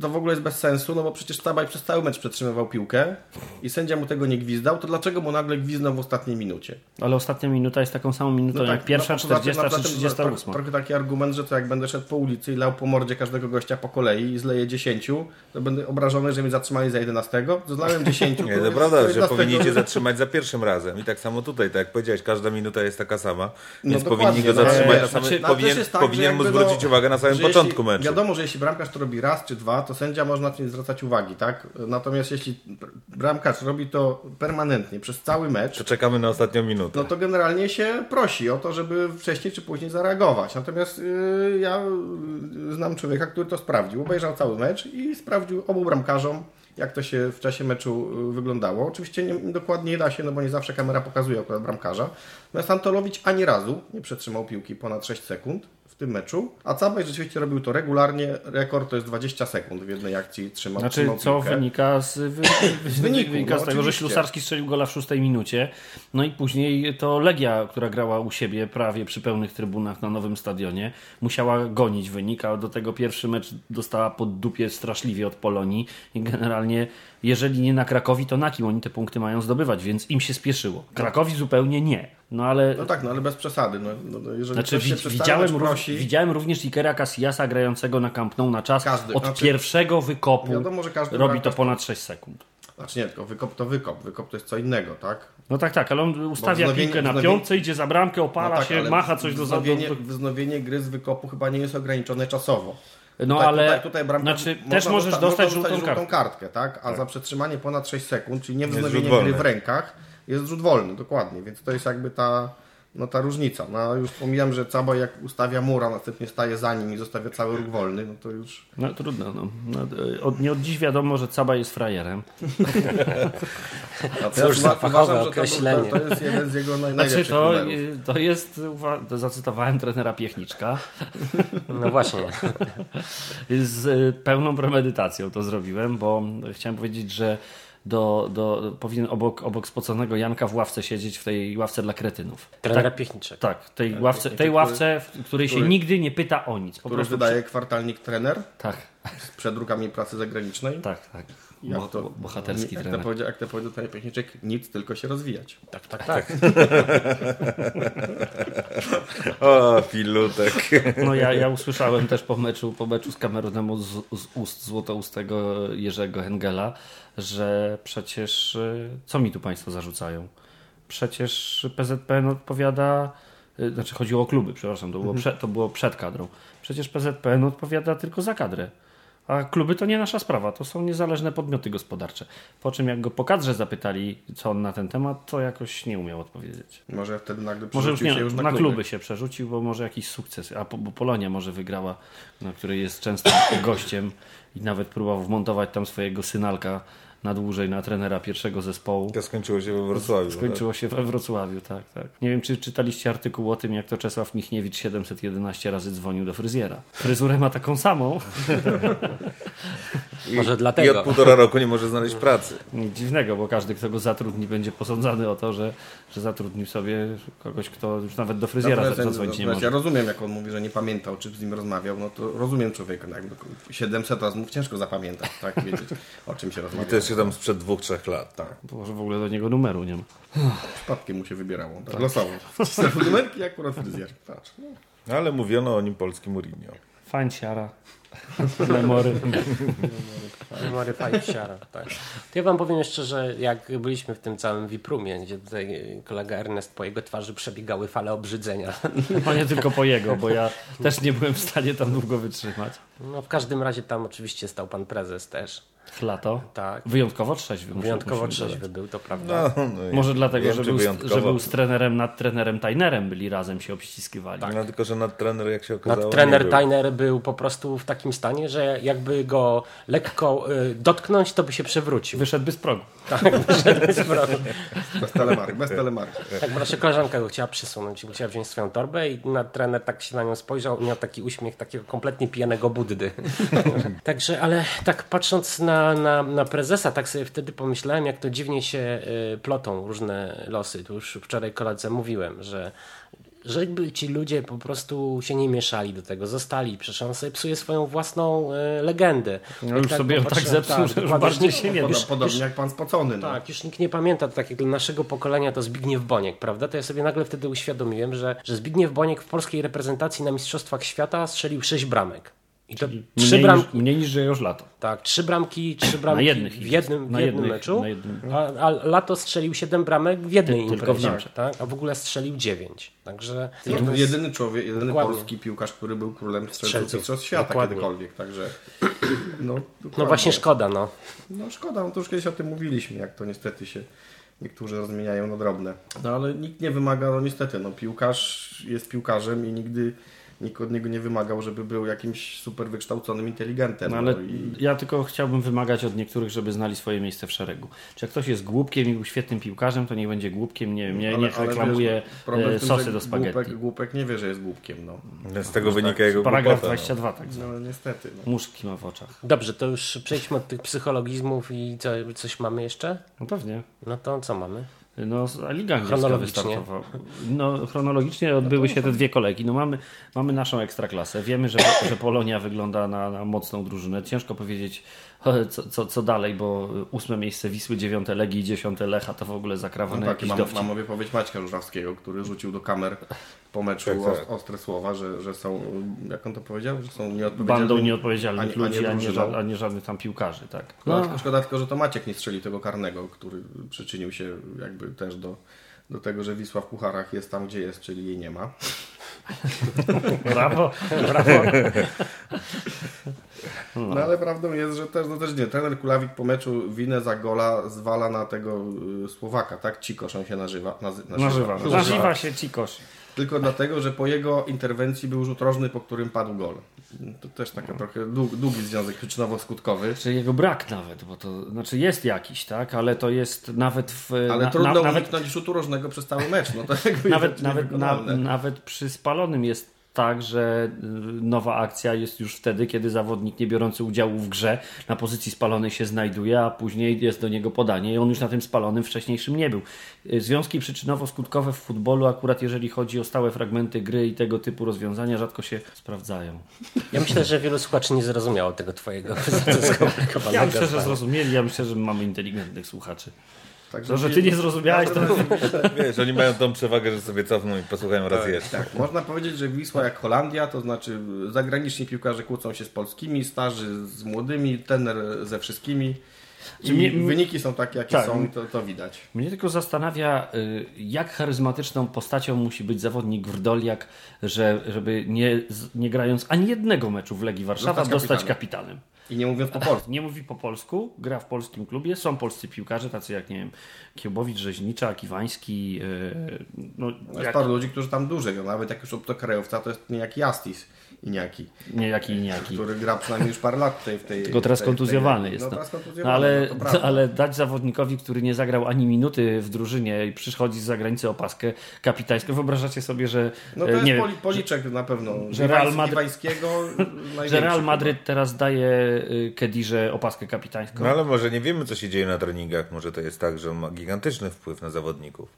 to w ogóle jest bez sensu, no bo przecież Cabaj przez cały mecz przetrzymywał piłkę i sędzia mu tego nie gwizdał, to dlaczego mu nagle gwizdnął w ostatniej minucie? Ale ostatnia minuta jest taką samą minutą jak pierwsza, no, poza tym- 40 no, czy tym 38. Trochę, trochę taki argument, że to jak będę szedł po ulicy i lał po mordzie każdego gościa po kolei i zleję 10, to będę obrażony, że mnie zatrzymali za 11, to zlałem 10. Nie, to prawda, że 11 powinni cię zatrzymać za pierwszym razem. I tak samo tutaj, tak jak powiedziałeś, każda minuta jest taka sama, No więc dokładnie, powinni go no, zatrzymać na samym... znaczy, no, też powinien tak, powinien mu zwrócić no, uwagę na samym początku jeśli, meczu. Wiadomo, że jeśli bramkarz to robi raz czy dwa, to sędzia można na to nie zwracać uwagi, tak? Natomiast jeśli bramkarz robi to permanentnie przez cały mecz, To czekamy na ostatnią minutę. no to generalnie się prosi o to, żeby wcześniej czy później zareagować. Natomiast yy, ja yy, znam człowieka, który to sprawdził. Obejrzał cały mecz i sprawdził obu bramkarzom jak to się w czasie meczu y, wyglądało. Oczywiście nie, dokładnie nie da się, no bo nie zawsze kamera pokazuje akurat bramkarza. Natomiast Antolowicz ani razu nie przetrzymał piłki ponad 6 sekund w tym meczu, a Cabaj rzeczywiście robił to regularnie. Rekord to jest 20 sekund w jednej akcji trzymał, Znaczy, trzymał co wynika z, wy, z wyniku, wynika no, z tego, że oczywiście. Ślusarski strzelił gola w szóstej minucie. No i później to Legia, która grała u siebie prawie przy pełnych trybunach na nowym stadionie, musiała gonić wynik, a do tego pierwszy mecz dostała pod dupie straszliwie od Polonii i generalnie jeżeli nie na Krakowi, to na kim oni te punkty mają zdobywać, więc im się spieszyło. Krakowi zupełnie nie. No ale No tak, no ale bez przesady. No, no, no, jeżeli znaczy, ktoś się widziałem, prosi, widziałem również Ikera Casillasa grającego na Camp Nou na czas. Każdy, Od znaczy- pierwszego wykopu Wiadomo, że każdy robi to ponad 6 sekund. Znaczy nie, tylko wykop to wykop. Wykop to jest co innego, tak? No tak, tak, ale on ustawia piłkę na wznowienie- piątce, idzie za bramkę, opala No tak, się, macha coś do zadu. wznowienie gry z wykopu chyba nie jest ograniczone czasowo. No Tutaj- ale tutaj, tutaj bramka, znaczy, można też możesz dosta- dostać można żółtą kartę. kartkę, tak? A za przetrzymanie ponad 6 sekund, czyli nie wznowienie gry w rękach, jest rzut wolny, dokładnie. Więc to jest jakby ta, no, ta różnica. No już pomijam, że Caba jak ustawia mura, następnie staje za nim i zostawia cały ruch wolny, no to już... No trudno, no. no e, od, nie od dziś wiadomo, że Caba jest frajerem. A Cóż za uwa- fachowe uważam, że to, określenie. to, to jest jeden z jego naj, Znaczy najlepszych to, numerów. to jest, uwa- to zacytowałem trenera Piechniczka, No właśnie. z e, pełną premedytacją to zrobiłem, bo chciałem powiedzieć, że do, do, powinien obok, obok spoconego Janka w ławce siedzieć w tej ławce dla kretynów. Trenera Piechniczek. Tak, tej ławce, tej ławce, w której się który- nigdy nie pyta o nic. Po Który prostu wydaje kwartalnik trener Tak, z przedrukami pracy zagranicznej. tak, tak. Jak Bo, to- bo, bohaterski jak trener. To powiedział, jak to powiedział ten Piechniczek, nic, tylko się rozwijać. Tak, tak, tak. O, filutek. No ja, ja usłyszałem też po meczu, po meczu z Kamerunem z, z ust złotoustego Jerzego Hengela, że przecież, y, co mi tu Państwo zarzucają? Przecież PZPN odpowiada, y, znaczy chodziło o kluby, przepraszam, to było, prze, to było przed kadrą. Przecież PZPN odpowiada tylko za kadrę. A kluby to nie nasza sprawa, to są niezależne podmioty gospodarcze. Po czym jak go po kadrze zapytali, co on na ten temat, to jakoś nie umiał odpowiedzieć. Może wtedy nagle Może już nie, się już na, na, kluby. się przerzucił, bo może jakiś sukces, a bo Polonia może wygrała, na której jest często gościem i nawet próbował wmontować tam swojego synalka na dłużej na trenera pierwszego zespołu. To skończyło się we Wrocławiu. Skończyło się we Wrocławiu, tak, tak. Nie wiem, czy czytaliście artykuł o tym, jak to Czesław Michniewicz 711 razy dzwonił do fryzjera. Fryzurę ma taką samą. I, Może I dlatego. od półtora roku nie może znaleźć pracy. Nic dziwnego, bo każdy, kto go zatrudni, będzie posądzany o to, że, że zatrudnił sobie kogoś, kto już nawet do fryzjera Natomiast zadzwonić nie może. Ja rozumiem, jak on mówi, że nie pamiętał, czy z nim rozmawiał, no to rozumiem człowieka. No jakby 700 rozmów ciężko zapamiętać, tak? Wiedzieć, o czym się I rozmawia. Się tam sprzed dwóch, trzech lat. Tak, Bo że w ogóle do niego numeru nie ma. przypadkiem mu się wybierało, tak, losowo. Wcisnął numerki akurat fryzjer. Patrz. No. Ale mówiono o nim polskim Mourinho. Fanciara. Memory. Memory Five Siara, tak. To ja wam powiem jeszcze, że jak byliśmy w tym całym Wiprumie, gdzie tutaj kolega Ernest po jego twarzy przebiegały fale obrzydzenia. No nie tylko po jego, bo ja też nie byłem w stanie tam długo wytrzymać. No w każdym razie tam oczywiście stał pan prezes też. Lato. Tak. Wyjątkowo trzeźwy. Wyjątkowo trzeźwy był, to prawda. No, no Może dlatego, wiem, że był, że był z trenerem nad trenerem Tajnerem, byli razem się obściskiwali. No tylko, że nadtrener, jak się okazało, Nadtrener nie był. Tyner był po prostu w takim stanie, że jakby go lekko y, dotknąć, to by się przewrócił. Wyszedłby z progu. Bez telemarki, bez telemarki. Tak, bo nasza koleżanka go chciała przysunąć, bo chciała wziąć swoją torbę i nadtrener tak się na nią spojrzał i miał taki uśmiech takiego kompletnie pijanego Buddy. Także, ale tak patrząc na, na, na prezesa, tak sobie wtedy pomyślałem, jak to dziwnie się y, plotą różne losy. Tu już wczoraj koledze mówiłem, że żeby ci ludzie po prostu się nie mieszali do tego, zostali, przecież on sobie psuje swoją własną y, legendę. No już sobie ją tak zepsuł, że już bardziej się nie da. podobnie jak pan spocony. No. tak, już nikt nie pamięta, tak jak dla naszego pokolenia to Zbigniew Boniek, prawda? To ja sobie nagle wtedy uświadomiłem, że, że Zbigniew Boniek w polskiej reprezentacji na Mistrzostwach Świata strzelił sześć bramek. I to trzy Mniej, bramki, niż, mniej niż że już lato. tak, trzy bramki, trzy bramki jednych w jednym, w na jednym jednych- meczu, na jednym. A, a Lato strzelił siedem bramek w jednej Ty- tylko w tak? a w ogóle strzelił dziewięć. Także No, to jedyny człowiek, jedyny Dokładnie. polski piłkarz, który był królem strzelców. Mistrzostw Świata Dokładnie. kiedykolwiek, także no, no właśnie szkoda, no. No szkoda, no to już kiedyś o tym mówiliśmy, jak to niestety się niektórzy rozmieniają na drobne. No ale nikt nie wymaga, no niestety, no piłkarz jest piłkarzem i nigdy nikt od niego nie wymagał, żeby był jakimś super wykształconym inteligentem. No, ale no i... ja tylko chciałbym wymagać od niektórych, żeby znali swoje miejsce w szeregu. Czy jak ktoś jest głupkiem i był świetnym piłkarzem, to niech będzie głupkiem, nie, nie, ale- niech ale reklamuje wiesz, no, e, w tym, sosy że do spaghetti. Głupek, głupek nie wie, że jest głupkiem. No, Z tego wynika jego Paragraf głupota, no. 22, tak. no niestety. No. Muszki ma w oczach. Dobrze, to już przejdźmy od tych psychologizmów i co, coś mamy jeszcze? No pewnie. No to co mamy? No, Liga Angielska Chronologicznie. wystartował. No, chronologicznie odbyły się te dwie kolejki. No, mamy, mamy naszą ekstraklasę. Wiemy, że, że Polonia wygląda na, na mocną drużynę. Ciężko powiedzieć, co, co, co dalej, bo ósme miejsce Wisły, dziewiąte Legii i dziesiąte Lecha to w ogóle zakrawa No tak, jakiś mam, dowcip. mam wypowiedź Maćka Żurawskiego, który rzucił do kamer po meczu Tak, tak. os- ostre słowa, że, że są, jak on to powiedział, że są nieodpowiedzialni. Bandą nieodpowiedzialnych a nie- a ludzi, nie a nie, ża- a nie żadnych tam piłkarzy. Tak. No. No, Szkoda tylko, że to Maciek nie strzelił tego karnego, który przyczynił się jakby też do, do tego, że Wisła w pucharach jest tam, gdzie jest, czyli jej nie ma. brawo, brawo. No ale prawdą jest, że też, no też nie, trener Kulawik po meczu winę za gola zwala na tego y, Słowaka, tak? Cikosz on się nazywa. Nazy, Nażywa, nażywa się Cikosz. Tylko dlatego, że po jego interwencji był rzut rożny, po którym padł gol. To też taka trochę długi, długi związek przyczynowo-skutkowy. Czy jego brak nawet, bo to znaczy jest jakiś, tak, ale to jest nawet w. Ale na- trudno na, nawet, uniknąć rzutu rożnego przez cały mecz. No to jakby nawet, nawet, na, nawet przy spalonym jest tak, że y, nowa akcja jest już wtedy, kiedy zawodnik nie biorący udziału w grze na pozycji spalonej się znajduje, a później jest do niego podanie i on już na tym spalonym wcześniejszym nie był. Y, Związki przyczynowo-skutkowe w futbolu, akurat jeżeli chodzi o stałe fragmenty gry i tego typu rozwiązania, rzadko się sprawdzają. Ja myślę, że wielu słuchaczy nie zrozumiało tego twojego skomplikowanego Ja myślę, że zrozumieli, ja myślę, że mamy inteligentnych słuchaczy. Także To, że ty nie zrozumiałeś, to Wiesz, oni mają tą przewagę, że sobie cofną i posłuchają raz jeszcze. Tak, można powiedzieć, że Wisła jak Holandia, to znaczy zagraniczni piłkarze kłócą się z polskimi, starzy z młodymi, tener ze wszystkimi. I Mnie- wyniki są takie, jakie Tak. są, to, to widać. Mnie tylko zastanawia, y, jak charyzmatyczną postacią musi być zawodnik Wrdoliak, że, żeby nie, nie grając ani jednego meczu w Legii Warszawa Zostać dostać kapitanem. kapitanem. I nie mówiąc po polsku. Nie mówi po polsku, gra w polskim klubie, są polscy piłkarze, tacy jak, nie wiem, Kiełbowicz, Rzeźniczak, Iwański, yy, no, Jest jak, paru ludzi, którzy tam dłużej, no nawet jak już obcokrajowca, to jest niejaki Astis i niejaki, niejaki i niejaki. który gra przynajmniej już parę lat tutaj w tej Tylko teraz tej, kontuzjowany tej, jest. No, No, teraz no, kontuzjowany, ale, no, to prawda. ale dać zawodnikowi, który nie zagrał ani minuty w drużynie i przychodzi z zagranicy opaskę kapitańską. Wyobrażacie sobie, że No to e, jest nie policzek na pewno. że Real Madryt- że Real. Madryt teraz daje Kedirze opaskę kapitańską. No ale może nie wiemy, co się dzieje na treningach. Może to jest tak, że on ma gigantyczny wpływ na zawodników.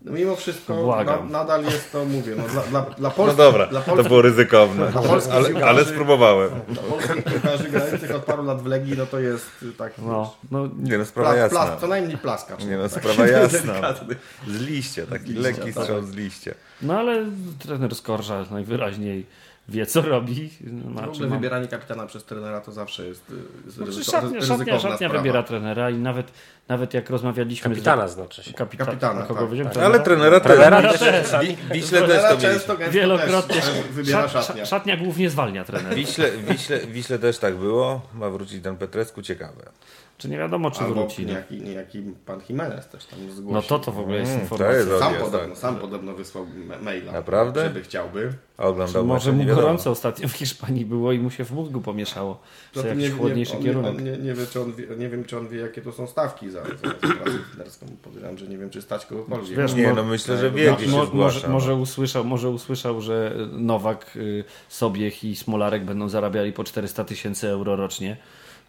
No mimo wszystko na, nadal jest to, mówię, no, dla, dla, dla No polskich, dobra, dla to polskich, było ryzykowne, ale, piłkarzy- ale spróbowałem. dla polskich piłkarzy grających od paru lat w Legii, no to jest tak No, no, Nie no, sprawa plas, jasna. plas, co najmniej plaskacz. Nie no, Tak sprawa jasna. delikatny. Z liście, taki liścia, lekki tak. strzał z liście. no ale trener Skorża najwyraźniej wie, co robi. W Znaczy, ogóle wybieranie kapitana przez trenera to zawsze jest, y, jest Znaczy, ryzyko, szatnia, ryzykowna szatnia, szatnia sprawa. wybiera trenera i nawet, nawet jak rozmawialiśmy Kapitana z... znaczy się. Kapita, Kapitana, kogo tak, tak. Ale trenera też. Trenera Trenera też. też. Wi- Wiśle też to często Wielokrotnie też wybiera szat, szatnia. szat, szatnia głównie zwalnia trenera. Wiśle, Wiśle, Wiśle też tak było. Ma wrócić ten Petresku, ciekawe. Czy nie wiadomo, czy Albo wróci. nie? niejaki, niejaki pan Jimenez też tam zgłosił. No to to w ogóle jest Mm, informacja. to jest Sam odjazd, podobno, tak. sam podobno wysłał ma- maila. Naprawdę? Żeby chciałby. A oglądał Może mu nie gorąco ostatnio w Hiszpanii było i mu się w mózgu pomieszało. Co Zatem jakiś chłodniejszy on, kierunek. On nie, nie, wie, czy on wie, nie wiem, czy on wie, jakie to są stawki za, za, za. Podejrzewam, że nie wiem, czy stać kogokolwiek. Wiesz, Nie, no myślę, że wie, Mo- gdzie się mo- może, zgłasza. może, no. usłyszał, może usłyszał, że Nowak, y, Sobiech i Smolarek będą zarabiali po 400 tysięcy euro rocznie.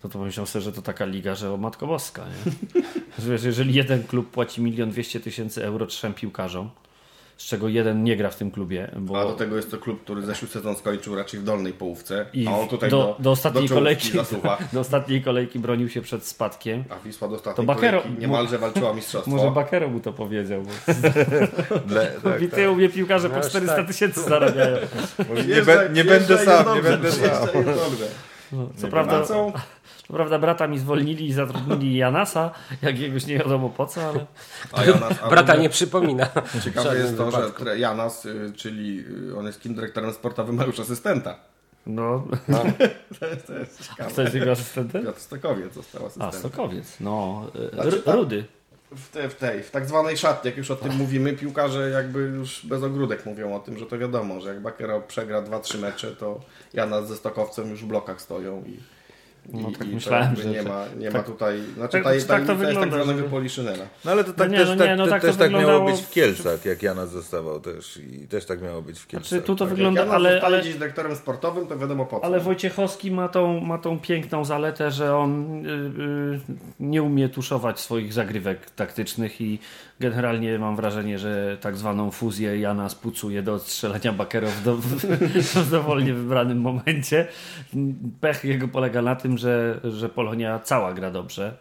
No to pomyślał sobie, że to taka liga, że o matko boska. Nie? Że wiesz, jeżeli jeden klub płaci milion dwieście tysięcy euro trzem piłkarzom, z czego jeden nie gra w tym klubie, bo A do tego jest to klub, który zeszły sezon skończył raczej w dolnej połówce. i a on tutaj do, do, do, ostatniej do kolejki, do ostatniej kolejki bronił się przed spadkiem. A Wisła do ostatniej To Bakero- kolejki niemalże walczyła mistrzostwo. Może Bakero mu to powiedział, bo Ble, tak, tak. u mnie piłkarze po No już 400 tak. tysięcy zarabiają. Nie, be, nie będę sam, nie będę sam. Jeszcze jest dobrze. Co prawda, Wracą, co prawda brata mi zwolnili i zatrudnili Janasa, jakiegoś nie wiadomo po co, ale a Janas, a Brata nie przypomina. Ciekawe jest to, wypadku. że Janas, y, czyli y, on jest kim dyrektorem sportowym, ma już asystenta. no, To jest, to jest ciekawe. kto jest jego asystentem? Piotr Stokowiec został A, asystentem. Stokowiec, no, Znaczy, R- tak. Rudy. w, te, w tej, w tak zwanej szatni, jak już o tym mówimy, piłkarze jakby już bez ogródek mówią o tym, że to wiadomo, że jak Bakero przegra 2-3 mecze, to Jana ze Stokowcem już w blokach stoją i, i, No tak i myślałem, że nie ma, nie tak- ma tutaj, znaczy tak- ta, ta, tak to tak wygląda, zwanego że- Poliszynela. No ale to tak nie, też, no nie, tak, no tak też tak miało być w Kielcach, jak Jana zostawał też i też tak miało być w Kielcach. Znaczy, tu to tak. wygląda, jak ale, ale, dziś dyrektorem sportowym, to wiadomo po co. ale Wojciechowski ma tą, ma tą piękną zaletę, że on y, y, nie umie tuszować swoich zagrywek taktycznych i generalnie mam wrażenie, że tak zwaną fuzję Jana spucuje do strzelania bakerów w, do, w dowolnie wybranym momencie. Pech jego polega na tym, że, że Polonia cała gra dobrze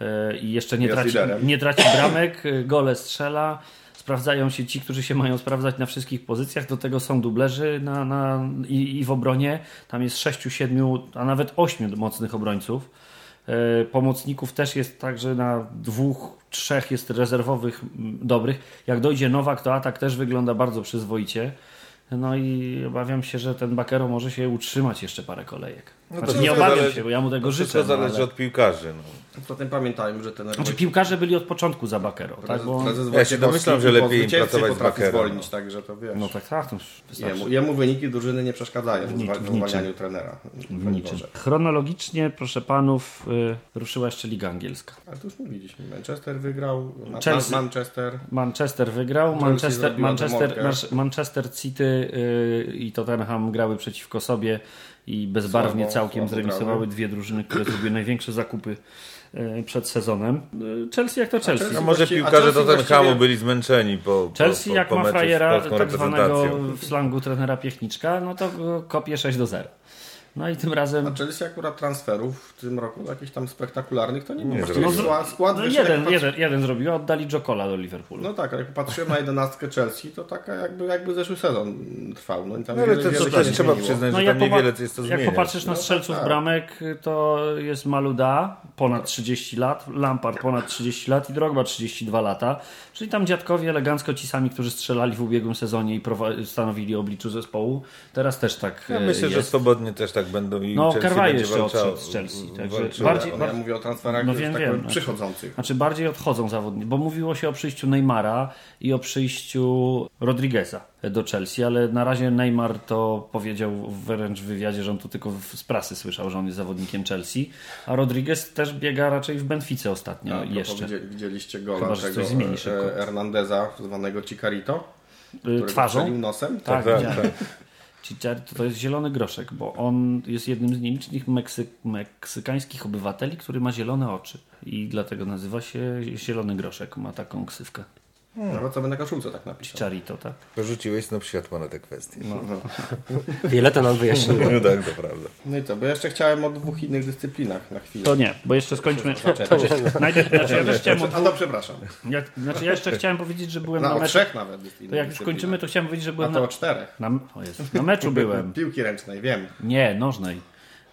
y, i jeszcze nie traci, nie traci bramek, y, gole strzela. Sprawdzają się ci, którzy się mają sprawdzać na wszystkich pozycjach. Do tego są dublerzy na, na, i, i w obronie. Tam jest 6, 7, a nawet 8 mocnych obrońców. E, Pomocników też jest tak, że na dwóch, trzech jest rezerwowych dobrych. Jak dojdzie Nowak, to atak też wygląda bardzo przyzwoicie. No i obawiam się, że ten Bakero może się utrzymać jeszcze parę kolejek. No to znaczy, nie obawiam zależy- się, bo ja mu tego życzę. Wszystko no, zależy ale... od piłkarzy. No. Zatem pamiętajmy, że ten Znaczy piłkarze byli od początku za Bakero, tak? Bo... Ja się domyślam, że lepiej im pracować z potrafi Bakerem, zwolnić, no. także to wiesz. No tak, tak, to. Jemu, jemu wyniki drużyny nie przeszkadzają w, w zwalnianiu trenera. W niczym. Chronologicznie, proszę panów, y, ruszyła jeszcze Liga Angielska. Ale to już mówiliśmy. Manchester wygrał, Chelsea. Ma- Manchester. Manchester wygrał, Manchester, Manchester, Manchester City y, i Tottenham grały przeciwko sobie i bezbarwnie całkiem zremisowały dwie drużyny, które zrobiły największe zakupy y, przed sezonem. Y, Chelsea jak to Chelsea. Chelsea- A może a piłkarze Tottenhamu właściwie- byli zmęczeni po, po, Chelsea po, jak po ma frajera tak zwanego w slangu trenera Piechniczka, no to kopie 6 do 0. No i tym razem... A Chelsea akurat transferów w tym roku jakichś tam spektakularnych to nie było. Nie Właściwie zrobił. skład, No jeden, jak jeden, jeden zrobił, oddali Jokola do Liverpoolu. No tak, ale jak patrzyłem na jedenastkę Chelsea, to taka jakby, jakby zeszły sezon trwał. No, i tam No ale wiele- to, wiele to też nie trzeba zmieniło. przyznać, No że jak tam niewiele jest to Jak zmienia. popatrzysz na No strzelców tak. bramek, to jest Maluda, ponad 30 lat, Lampard ponad 30 lat i Drogba 32 lata. Czyli tam dziadkowie elegancko ci sami, którzy strzelali w ubiegłym sezonie i stanowili obliczu zespołu. Teraz też tak Ja myślę, że jest. swobodnie też tak będą i No, Chelsea Carvalho będzie jeszcze walczał- odszedł z Chelsea, także walczyła. bardziej- No, ja mówię o transferach No wiem, tak wiem. powiem, Znaczy- przychodzących. Znaczy bardziej odchodzą zawodnicy, bo mówiło się o przyjściu Neymara i o przyjściu Rodrigueza do Chelsea, ale na razie Neymar to powiedział wręcz w wywiadzie, że on tu tylko z prasy słyszał, że on jest zawodnikiem Chelsea, a Rodriguez też biega raczej w Benfice ostatnio A propos, jeszcze. Widzi, widzieliście gola Chyba, że coś zmieni szybko. e, Hernandeza, zwanego Cicarito, którego Twarzą? nosem. Tak, Tak, widziałem. Chicharito to jest zielony groszek, bo on jest jednym z nielicznych Meksy meksykańskich obywateli, który ma zielone oczy i dlatego nazywa się zielony groszek, ma taką ksywkę. Nawet sobie na koszulce tak napisał. Chicharito, tak? Porzuciłeś snop światła na tę kwestię. No. Wiele to nam wyjaśniło. No tak, to prawda. No i co, bo jeszcze chciałem o dwóch innych dyscyplinach na chwilę. To nie, bo jeszcze skończmy. Zaczęć. Najpierw, znaczy ja też chciałem, A no przepraszam. ja, znaczy ja jeszcze chciałem powiedzieć, że byłem No, na o meczu. trzech nawet dyscyplinach. To jak już kończymy, to chciałem powiedzieć, że A byłem to na, o czterech. na, o Jezu, na meczu byłem. Piłki ręcznej, wiem. Nie, nożnej.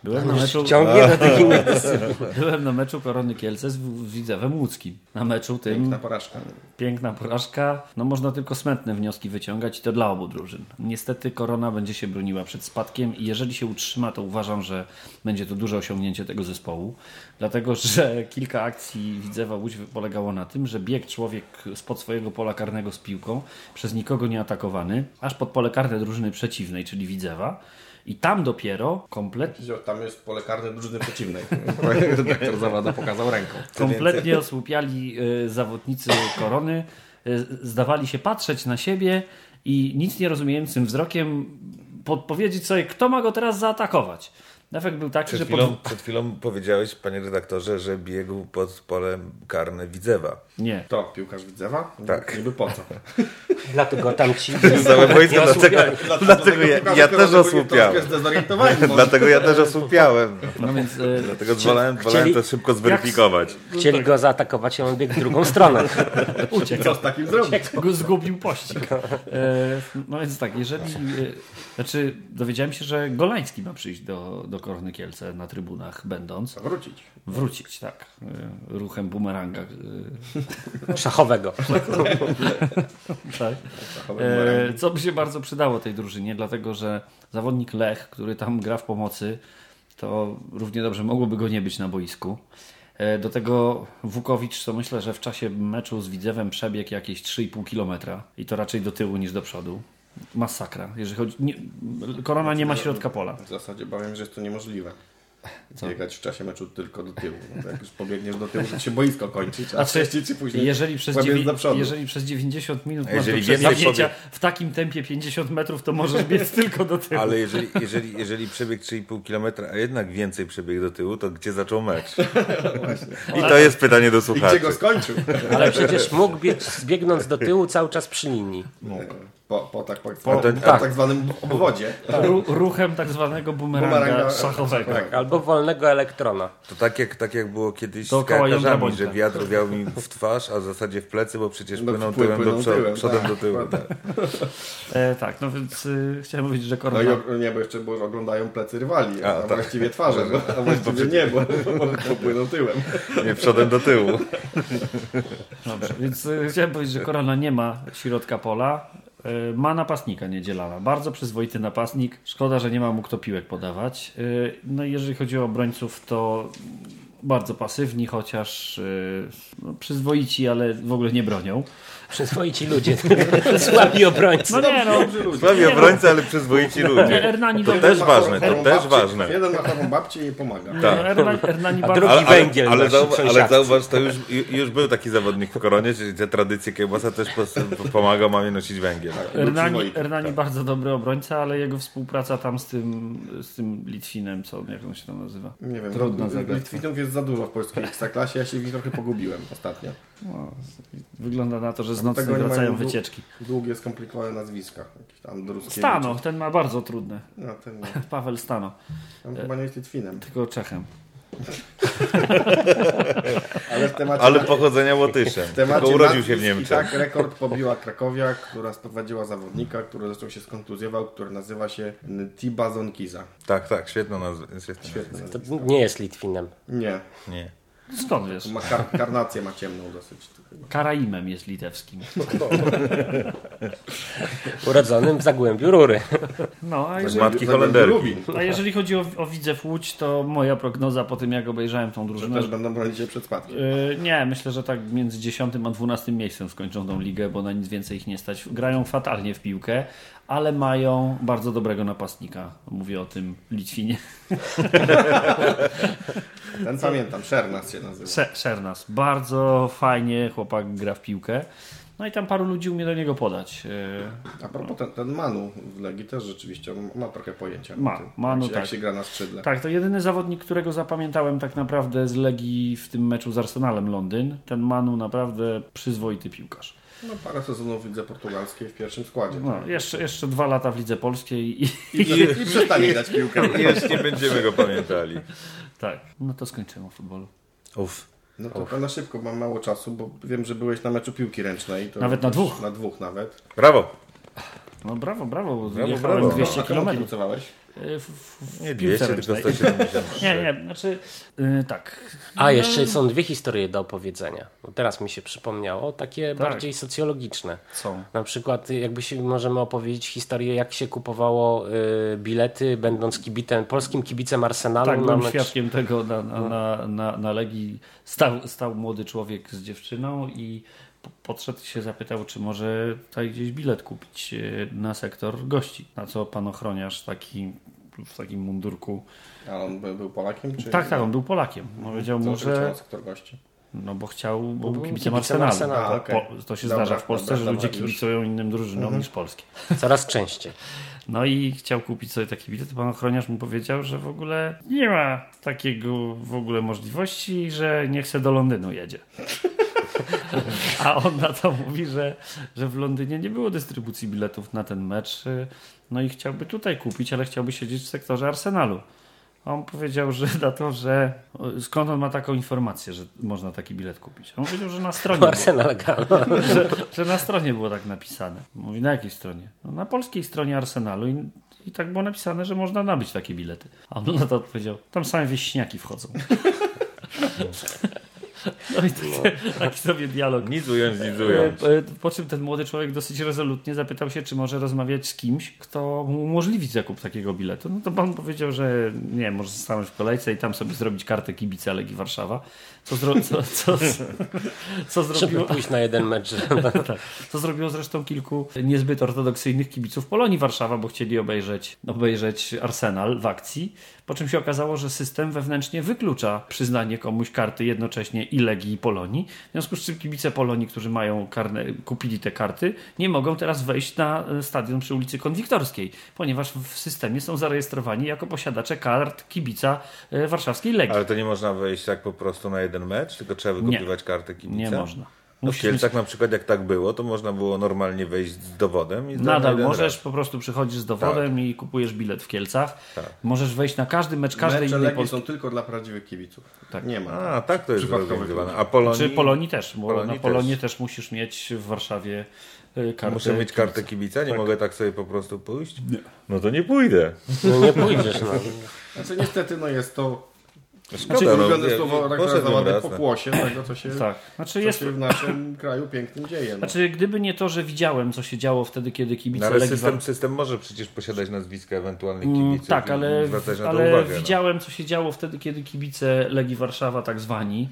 Byłem na meczu, Ciągnie innych byłem na meczu Korony Kielce z z Widzewem Łódzkim. Na meczu tym Piękna porażka. piękna porażka. No można tylko smętne wnioski wyciągać i to dla obu drużyn. Niestety Korona będzie się broniła przed spadkiem i jeżeli się utrzyma, to uważam, że będzie to duże osiągnięcie tego zespołu. Dlatego, że kilka akcji Widzewa Łódź polegało na tym, że biegł człowiek spod swojego pola karnego z piłką, przez nikogo nie atakowany, aż pod pole karne drużyny przeciwnej, czyli Widzewa. I tam dopiero kompletnie Tam jest pole karne drużyny przeciwnej. Redaktor Zawada pokazał ręką. kompletnie osłupiali y, zawodnicy korony, y, zdawali się patrzeć na siebie i nic nie rozumiejącym wzrokiem podpowiedzieć sobie, kto ma go teraz zaatakować. Efekt był taki, Przed że chwilą, pod... przed chwilą powiedziałeś, panie redaktorze, że biegł pod polem karne Widzewa. Nie. To piłkarz Widzewa? Tak. Niby po co? Dlatego tam ci Całe nie dlatego, dlatego ja, ja też osłupiałem. Dlatego ja też osłupiałem. No więc y, Dlatego wolałem, wolałem to szybko zweryfikować. Chcieli go zaatakować, a on biegł w drugą stronę. uciekł. Co z takim zrobić? Go zgubił pościg. E, No więc tak, jeżeli. e, Znaczy, dowiedziałem się, że Golański ma przyjść do, do Korony Kielce na trybunach, będąc. Wrócić. Wrócić, tak. e, Ruchem bumeranga. Szachowego. Tak. E, co by się bardzo przydało tej drużynie, dlatego że zawodnik Lech, który tam gra w pomocy, to równie dobrze mogłoby go nie być na boisku. E, Do tego Wukowicz, to myślę, że w czasie meczu z Widzewem przebiegł jakieś 3,5 km i to raczej do tyłu niż do przodu. Masakra. Jeżeli chodzi... Nie, korona nie ma środka pola. W zasadzie bawiam, że jest to niemożliwe. Co? Biegać w czasie meczu tylko do tyłu. No, to jak już pobiegniesz do tyłu, to się boisko kończy. A wcześniej czy później jeżeli, przez jeżeli przez 90 minut A masz do jeżeli pobieg- w takim tempie 50 metrów, to możesz biec tylko do tyłu. Ale jeżeli, jeżeli, jeżeli przebiegł 3,5 km, a jednak więcej przebiegł do tyłu, to gdzie zaczął mecz? I to jest pytanie do I gdzie słuchaczy. go skończył? Ale przecież mógł biec, biegnąc do tyłu cały czas przy linii. Po, po, tak, po, po, Po- tak. tak zwanym obwodzie. Ru, ruchem tak zwanego bumeranga, Bumeranga szachowego. szachowego. Albo wolnego elektrona. To tak jak, tak jak było kiedyś z jądra kajakarzami, bąka. że wiatr wiał mi w twarz, a w zasadzie w plecy, bo przecież No, płynął pły- tyłem do płyną przodu, tyłem, przodem tak, do tyłu. dokładnie. E, tak, no więc y, chciałem powiedzieć, że No korona... i og- nie, bo jeszcze było, że oglądają plecy rywali, a, A, tak. właściwie twarze, bo, a właściwie nie, bo, bo płyną tyłem. Nie przodem do tyłu. Dobrze, więc y, chciałem powiedzieć, że korona nie ma środka pola. Y, ma napastnika niedzielana. Bardzo przyzwoity napastnik. Szkoda, że nie ma mu kto piłek podawać. Y, no i jeżeli chodzi o obrońców, to bardzo pasywni, chociaż y, no, przyzwoici, ale w ogóle nie bronią. Przyzwoici ludzie. Słabi obrońcy. No nie, no. Słabi obrońcy, ale przyzwoici Nie, ludzie. To też ważne, to też ważne. Jeden ma chorą babcię i jej pomaga. Tak. no, Ernani, Ernani A drugi węgiel ale, ale zauważ, to już, już był taki zawodnik w koronie, czyli te tradycje kiełbasa też pomagał mamie nosić węgiel. Ernani, przyzwoity, Ernani tak. bardzo dobry obrońca, ale jego współpraca tam z tym, z tym Litwinem, co jak on się tam nazywa? Nie wiem, Trudno no. Litwinów jest za dużo w polskiej ekstraklasie, ja się w nich trochę pogubiłem ostatnio. No, wygląda na to, że z nocy Tego nie wracają wycieczki. Długie, skomplikowane nazwiska. Jakieś tam. Stano, ten ma bardzo trudne. No, ten nie. Paweł Stano, On chyba nie jest Litwinem. tylko Czechem. Ale w temacie... Ale pochodzenia Łotyszem. w temacie Tylko urodził się w Niemczech. Tak rekord pobiła Krakowia, która sprowadziła zawodnika, który zresztą się skontuzjował, który nazywa się Tiba Zonkiza. Tak, tak, świetna nazwa. Świetna Świetne. To nie jest Litwinem. Nie. Nie. Skąd wiesz? ma kar karnację ma ciemną dosyć. Karaimem jest litewskim. Urodzonym w Zagłębiu Rury. No, a Z jeżeli, matki Holenderki. A jeżeli chodzi o, o Widzew Łódź, to moja prognoza po tym, jak obejrzałem tą Że drużynę... też będą bronić się przed spadkiem. Yy, nie, myślę, że tak między 10 a 12 miejscem skończą tą ligę, bo na nic więcej ich nie stać. Grają fatalnie w piłkę, ale mają bardzo dobrego napastnika. Mówię o tym Litwinie. Ten pamiętam, Szernas się nazywa. Szernas. Bardzo fajnie chłopak gra w piłkę. No i tam paru ludzi umie do niego podać. Yy, A propos ten, ten Manu w Legii też rzeczywiście ma trochę pojęcia. Ma, tym, Manu, jak, się, jak tak. się gra na skrzydle. Tak, to jedyny zawodnik, którego zapamiętałem tak naprawdę z Legii w tym meczu z Arsenalem Londyn. Ten Manu naprawdę przyzwoity piłkarz. No, parę sezonów widzę portugalskiej w pierwszym składzie. No, jeszcze, jeszcze dwa lata w lidze polskiej i, I, i, I przestanie grać piłkę. Już nie będziemy go pamiętali. tak. No to skończymy o futbolu. Uff. No to, to na szybko, mam mało czasu, bo wiem, że byłeś na meczu piłki ręcznej. To Nawet na dwóch. Na dwóch nawet. Brawo. No brawo, brawo. Brawo, Jechałem brawo. 200 A komu km. Kibicowałeś? W, w, Nie w piłce 200, tylko ręcznej. 173. Nie, nie, znaczy yy, tak. A, jeszcze są dwie historie do opowiedzenia. Bo teraz mi się przypomniało, takie Tak. bardziej socjologiczne. Są. Na przykład y, jakby się możemy opowiedzieć historię, jak się kupowało y, bilety, będąc kibitem, polskim kibicem Arsenalu Tak, byłem mecz. świadkiem tego na, na, na, na, na Legii. Stał, stał młody człowiek z dziewczyną i podszedł i się zapytał, czy może tutaj gdzieś bilet kupić yy, na sektor gości. Na co pan ochroniarz taki w takim mundurku. A on by- był Polakiem? Czy Tak, tak, on był Polakiem. Powiedział Co, mu, że... sektor gości? no bo chciał, bo był kibicem Arsenalu. Arsenalu. Po, to się Dobra, zdarza w Polsce, dobra, że dobra, ludzie już. kibicują innym drużynom niż polskie. Coraz częściej. No i chciał kupić sobie taki bilet. Pan ochroniarz mu powiedział, że w ogóle nie ma takiego w ogóle możliwości, i że nie chce do Londynu jedzie. A on na to mówi, że, że w Londynie nie było dystrybucji biletów na ten mecz. No i chciałby tutaj kupić, ale chciałby siedzieć w sektorze Arsenalu. A on powiedział, że na to, że skąd on ma taką informację, że można taki bilet kupić. On powiedział, że na stronie. było Arsenal grał. że, że na stronie było tak napisane. Mówi, na jakiej stronie? No, na polskiej stronie Arsenalu i, i tak było napisane, że można nabyć takie bilety. A on na to odpowiedział, tam same wieśniaki wchodzą. No i taki, taki sobie dialog. Nic ująć, nic ująć. E, e, Po czym ten młody człowiek dosyć rezolutnie zapytał się, czy może rozmawiać z kimś, kto mu umożliwi zakup takiego biletu. No to pan powiedział, że nie, może stanąć w kolejce i tam sobie zrobić kartę kibica Legii Warszawa. Co, zro, co, co, co, zrobiło, pójść na jeden mecz. tak, co zrobiło zresztą kilku niezbyt ortodoksyjnych kibiców Polonii Warszawa, bo chcieli obejrzeć, obejrzeć Arsenal w akcji. Po czym się okazało, że system wewnętrznie wyklucza przyznanie komuś karty jednocześnie i Legii i Polonii. W związku z czym kibice Polonii, którzy mają karne, kupili te karty, nie mogą teraz wejść na e, stadion przy ulicy Konwiktorskiej, ponieważ w systemie są zarejestrowani jako posiadacze kart kibica e, warszawskiej Legii. Ale to nie można wejść tak po prostu na jeden mecz, tylko trzeba wykupywać kartę kibica? Nie można. No w Musisz mieć Kielcach na przykład jak tak było, to można było normalnie wejść z dowodem i na Nadal możesz, raz. po prostu przychodzisz z dowodem i kupujesz bilet w Kielcach. Tak. Możesz wejść na każdy mecz każdej Mecze innej polskiej. są tylko dla prawdziwych kibiców. Tak. Nie ma. A, tak to jest zorganizowane. A Polonii? Czy Polonii też, bo Polonii na też. Polonię też. musisz mieć w Warszawie y, kartę. Muszę mieć kartę kibica. kibica? Nie mogę tak sobie po prostu pójść? Nie. No to nie pójdę. No nie pójdziesz. No. Znaczy niestety no jest to Szkoda, no, ulubione ja- słowo tak no. pokłosie tego, co się, Tak. Znaczy co jest, się w naszym kraju pięknym dzieje. No. znaczy gdyby nie to, że widziałem, co się działo wtedy, kiedy kibice No, ale Legii system, system może przecież posiadać nazwiska ewentualnych Mm, kibiców Tak, i ale, zwracać na to ale uwagę. no. widziałem, co się działo wtedy, kiedy kibice Legii Warszawa, tak zwani,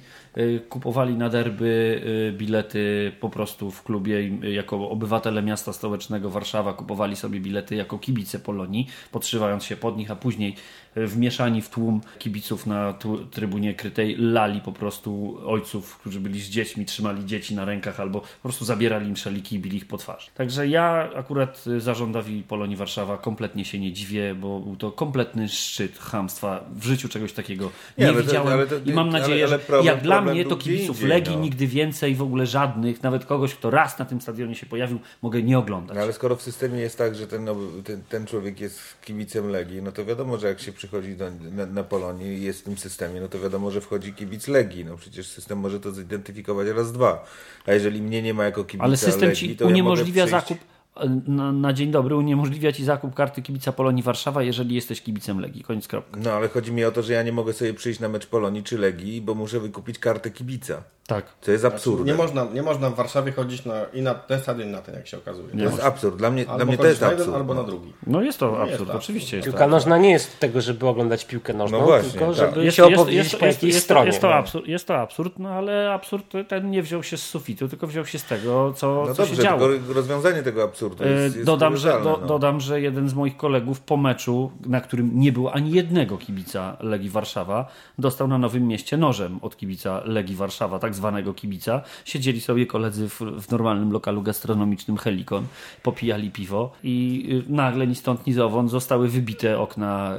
kupowali na derby y, bilety po prostu w klubie y, jako obywatele miasta stołecznego Warszawa kupowali sobie bilety jako kibice Polonii, podszywając się pod nich, a później y, wmieszani w tłum kibiców na trybunie krytej lali po prostu ojców, którzy byli z dziećmi, trzymali dzieci na rękach albo po prostu zabierali im szaliki i bili ich po twarz. Także ja akurat y, zarządowi Polonii Warszawa kompletnie się nie dziwię, bo był to kompletny szczyt chamstwa. W życiu czegoś takiego nie, Nie, ale to- widziałem ale to- i mam ale- nadzieję, ale że problem- jak dla problem mnie to kibiców indziej, Legii no. nigdy więcej, w ogóle żadnych, nawet kogoś, kto raz na tym stadionie się pojawił, mogę nie oglądać. No ale skoro w systemie jest tak, że ten, oby- ten, ten człowiek jest kibicem Legii, no to wiadomo, że jak się przychodzi do, na, na Polonię i jest w tym systemie, no to wiadomo, że wchodzi kibic Legii. No przecież system może to zidentyfikować raz, dwa. A jeżeli mnie nie ma jako kibica Ale system Legii, ci to ja uniemożliwia przyjść... zakup na, na dzień dobry, uniemożliwia ci zakup karty kibica Polonii Warszawa, jeżeli jesteś kibicem Legii. Koniec kropka. No ale chodzi mi o to, że ja nie mogę sobie przyjść na mecz Polonii czy Legii, bo muszę wykupić kartę kibica. Tak. Co jest absurdem. Nie można, nie można w Warszawie chodzić na, i na ten stadion i na ten, jak się okazuje. to jest absurd. Dla mnie, Albo dla mnie to jest na jeden, absurd. albo no. na drugi. No jest to jest absurd, to oczywiście jest to Piłka nożna nie jest tego, żeby oglądać piłkę nożną, No właśnie, tylko tak. żeby Jest, się jest, opowiedzieć jest, po jest, jakiejś jest, to, stronie. jest, to no. absurd, jest to absurd, no ale absurd ten nie wziął się z sufitu, tylko wziął się z tego, co, No co dobrze, się działo. rozwiązanie tego absurdu E, jest, jest dodam, że, do, no. dodam, że jeden z moich kolegów po meczu, na którym nie było ani jednego kibica Legii Warszawa, dostał na Nowym Mieście nożem od kibica Legii Warszawa, tak zwanego kibica. Siedzieli sobie koledzy w, w normalnym lokalu gastronomicznym Helikon, popijali piwo i y, nagle ni stąd ni zowąd zostały wybite okna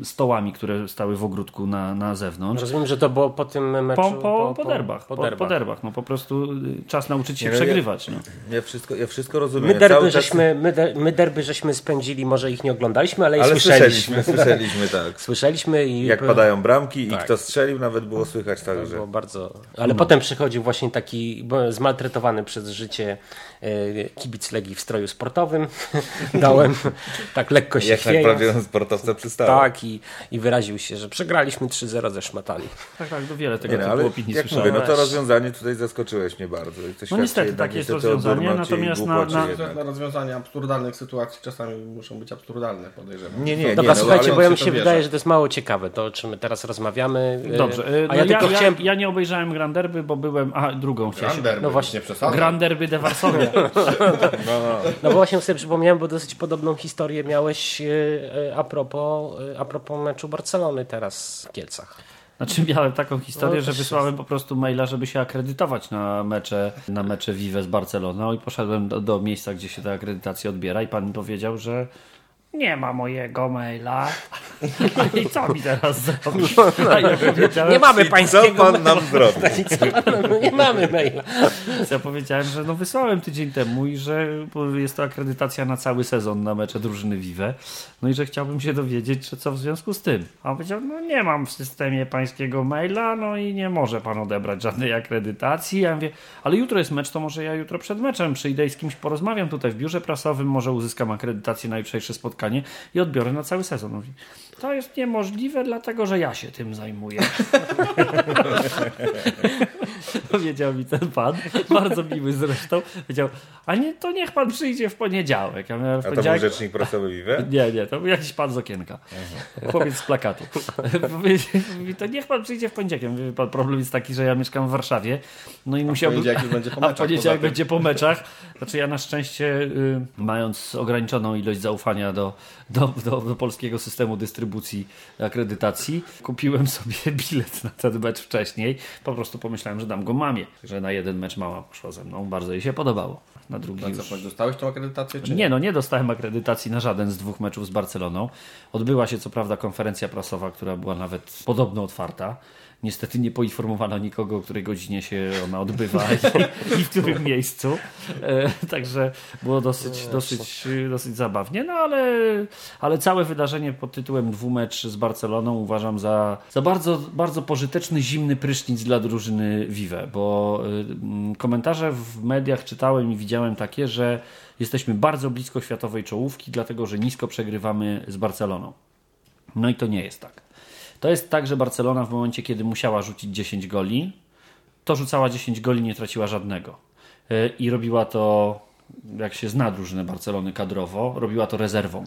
y, stołami, które stały w ogródku na, na zewnątrz. Rozumiem, że to było po tym meczu. Po, po, po, derbach, po, po derbach. po derbach. No po prostu y, czas nauczyć się Nie, no ja- przegrywać. No. Ja wszystko, ja wszystko rozumiem. My Ja derby, żeśmy, my, my derby żeśmy spędzili, może ich nie oglądaliśmy, ale, Ale i słyszeliśmy. słyszeliśmy, słyszeliśmy, tak. Słyszeliśmy i Jak padają bramki i Tak. kto strzelił, nawet było słychać także. było bardzo. Ale potem przychodził właśnie taki zmaltretowany przez życie kibic Legii w stroju sportowym. Dałem tak lekko się Jak na chwiejąc. prawdziwego sportowca przystało. Tak, i, i wyraził się, że przegraliśmy 3-0 ze szmatami. Tak, tak, to wiele tego Nie, no, typu ale opinii jak słyszałem. mówię, no to rozwiązanie tutaj zaskoczyłeś mnie bardzo. I to świadczy niestety, takie jest rozwiązanie, natomiast na- na-. Na rozwiązanie absurdalnych sytuacji czasami muszą być absurdalne, podejrzewam. Nie, nie, Dobra, no, słuchajcie, bo ja mi się wydaje, że to jest mało ciekawe, to o czym my teraz rozmawiamy. E, Dobrze, y, A no ja tylko ja, chciałem. ja nie obejrzałem Grand Derby, bo byłem... A, drugą chciałem. Grander, No właśnie, nie przesadzaj. Grand Derby de Varsovia. No bo właśnie sobie przypomniałem, bo dosyć podobną historię miałeś e, e, a propos, e, a propos meczu Barcelony teraz w Kielcach. Znaczy miałem taką historię, No, że wysłałem po prostu maila, żeby się akredytować na mecze, na mecze Vive z Barceloną i poszedłem do, do miejsca, gdzie się ta akredytacja odbiera i pan mi powiedział, że nie ma mojego maila. I co mi teraz zrobić? A ja powiedziałem, Nie mamy Co pańskiego pan nam zrobi? No nie mamy maila. Ja powiedziałem, że no wysłałem tydzień temu i że jest to akredytacja na cały sezon na mecze drużyny Vive. No i że chciałbym się dowiedzieć, czy co w związku z tym. A on powiedział, no nie mam w systemie pańskiego maila, no i nie może pan odebrać żadnej akredytacji. Ja mówię, ale jutro jest mecz, to może ja jutro przed meczem przyjdę i z kimś porozmawiam tutaj w biurze prasowym, może uzyskam akredytację na jutrzejsze spotkanie i odbiorę na cały sezon. Mówi, to jest niemożliwe, dlatego że ja się tym zajmuję. Powiedział mi ten pan, bardzo miły zresztą. Powiedział, a nie, to niech pan przyjdzie w poniedziałek. Ja miałem w A to był rzecznik prasowy Vive? Nie, nie, to był jakiś pan z okienka. Chłopiec z plakatu. Mówi, to niech pan przyjdzie w poniedziałek. Ja Mówię, pan problem jest taki, że ja mieszkam w Warszawie. No i musiałbym. poniedziałek już będzie po A meczach, poniedziałek będzie po meczach. Znaczy ja na szczęście, y, mając ograniczoną ilość zaufania do, do, do, do polskiego systemu dystrybucji akredytacji, kupiłem sobie bilet na ten mecz wcześniej. Po prostu pomyślałem, że dam go mamie. Że na jeden mecz mama poszła ze mną. Bardzo jej się podobało. Na drugi A już... co, powiedz, dostałeś tą akredytację, czy Nie, no nie dostałem akredytacji na żaden z dwóch meczów z Barceloną. Odbyła się co prawda konferencja prasowa, która była nawet podobno otwarta. Niestety nie poinformowano nikogo, o której godzinie się ona odbywa i, i w którym miejscu. E, także było dosyć, dosyć, dosyć zabawnie. No ale, ale całe wydarzenie pod tytułem dwumecz z Barceloną uważam za, za bardzo, bardzo pożyteczny, zimny prysznic dla drużyny Vive, bo y, komentarze w mediach czytałem i widziałem takie, że jesteśmy bardzo blisko światowej czołówki, dlatego że nisko przegrywamy z Barceloną. No i to nie jest tak. To jest tak, że Barcelona w momencie, kiedy musiała rzucić 10 goli, to rzucała 10 goli, nie traciła żadnego. Yy, I robiła to, jak się zna drużynę Barcelony kadrowo, robiła to rezerwą.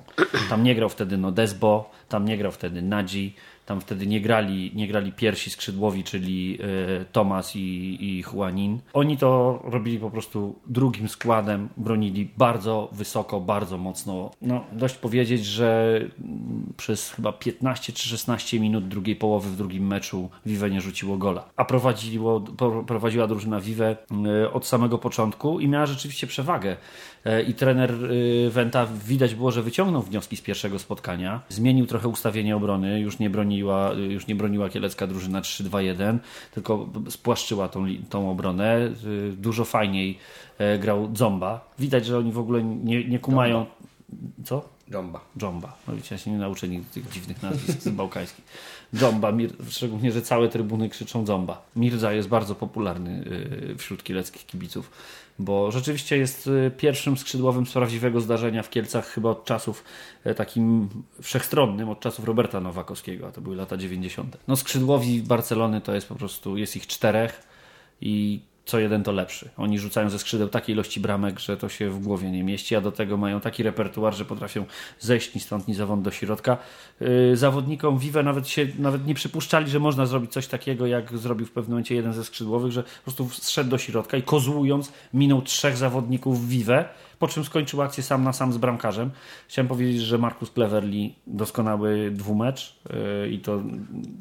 Tam nie grał wtedy Nodesbo, tam nie grał wtedy Nadzi, tam wtedy nie grali, nie grali pierwsi skrzydłowi, czyli yy, Tomas i, i Juanin. Oni to robili po prostu drugim składem, bronili bardzo wysoko, bardzo mocno. No, dość powiedzieć, że mm, przez chyba 15 czy 16 minut drugiej połowy w drugim meczu Vive nie rzuciło gola. A prowadziło, pro- prowadziła drużyna Vive yy, od samego początku i miała rzeczywiście przewagę. Yy, I trener yy, Wenta widać było, że wyciągnął wnioski z pierwszego spotkania. Zmienił trochę ustawienie obrony, już nie broniła, już nie broniła kielecka drużyna 3-2-1, tylko spłaszczyła tą, tą obronę. Yy, Dużo fajniej yy, grał Zomba. Widać, że oni w ogóle nie, nie kumają. Co? Jomba. Dżomba. No wiecie, ja się nie nauczę nigdy tych dziwnych nazwisk bałkańskich. Dżomba, Mir, szczególnie, że całe trybuny krzyczą Dżomba. Mirza jest bardzo popularny y, wśród kieleckich kibiców, bo rzeczywiście jest y, pierwszym skrzydłowym z prawdziwego zdarzenia w Kielcach chyba od czasów y, takim wszechstronnym, od czasów Roberta Nowakowskiego, a to były lata 90. No skrzydłowi Barcelony to jest po prostu, jest ich czterech i co jeden to lepszy. Oni rzucają ze skrzydeł takiej ilości bramek, że to się w głowie nie mieści, a do tego mają taki repertuar, że potrafią zejść ni stąd, ni zawąd do środka. Yy, zawodnikom Vive nawet się nawet nie przypuszczali, że można zrobić coś takiego, jak zrobił w pewnym momencie jeden ze skrzydłowych, że po prostu zszedł do środka i kozłując minął trzech zawodników Vive, po czym skończył akcję sam na sam z bramkarzem. Chciałem powiedzieć, że Markus Cleverly doskonały dwumecz yy, i to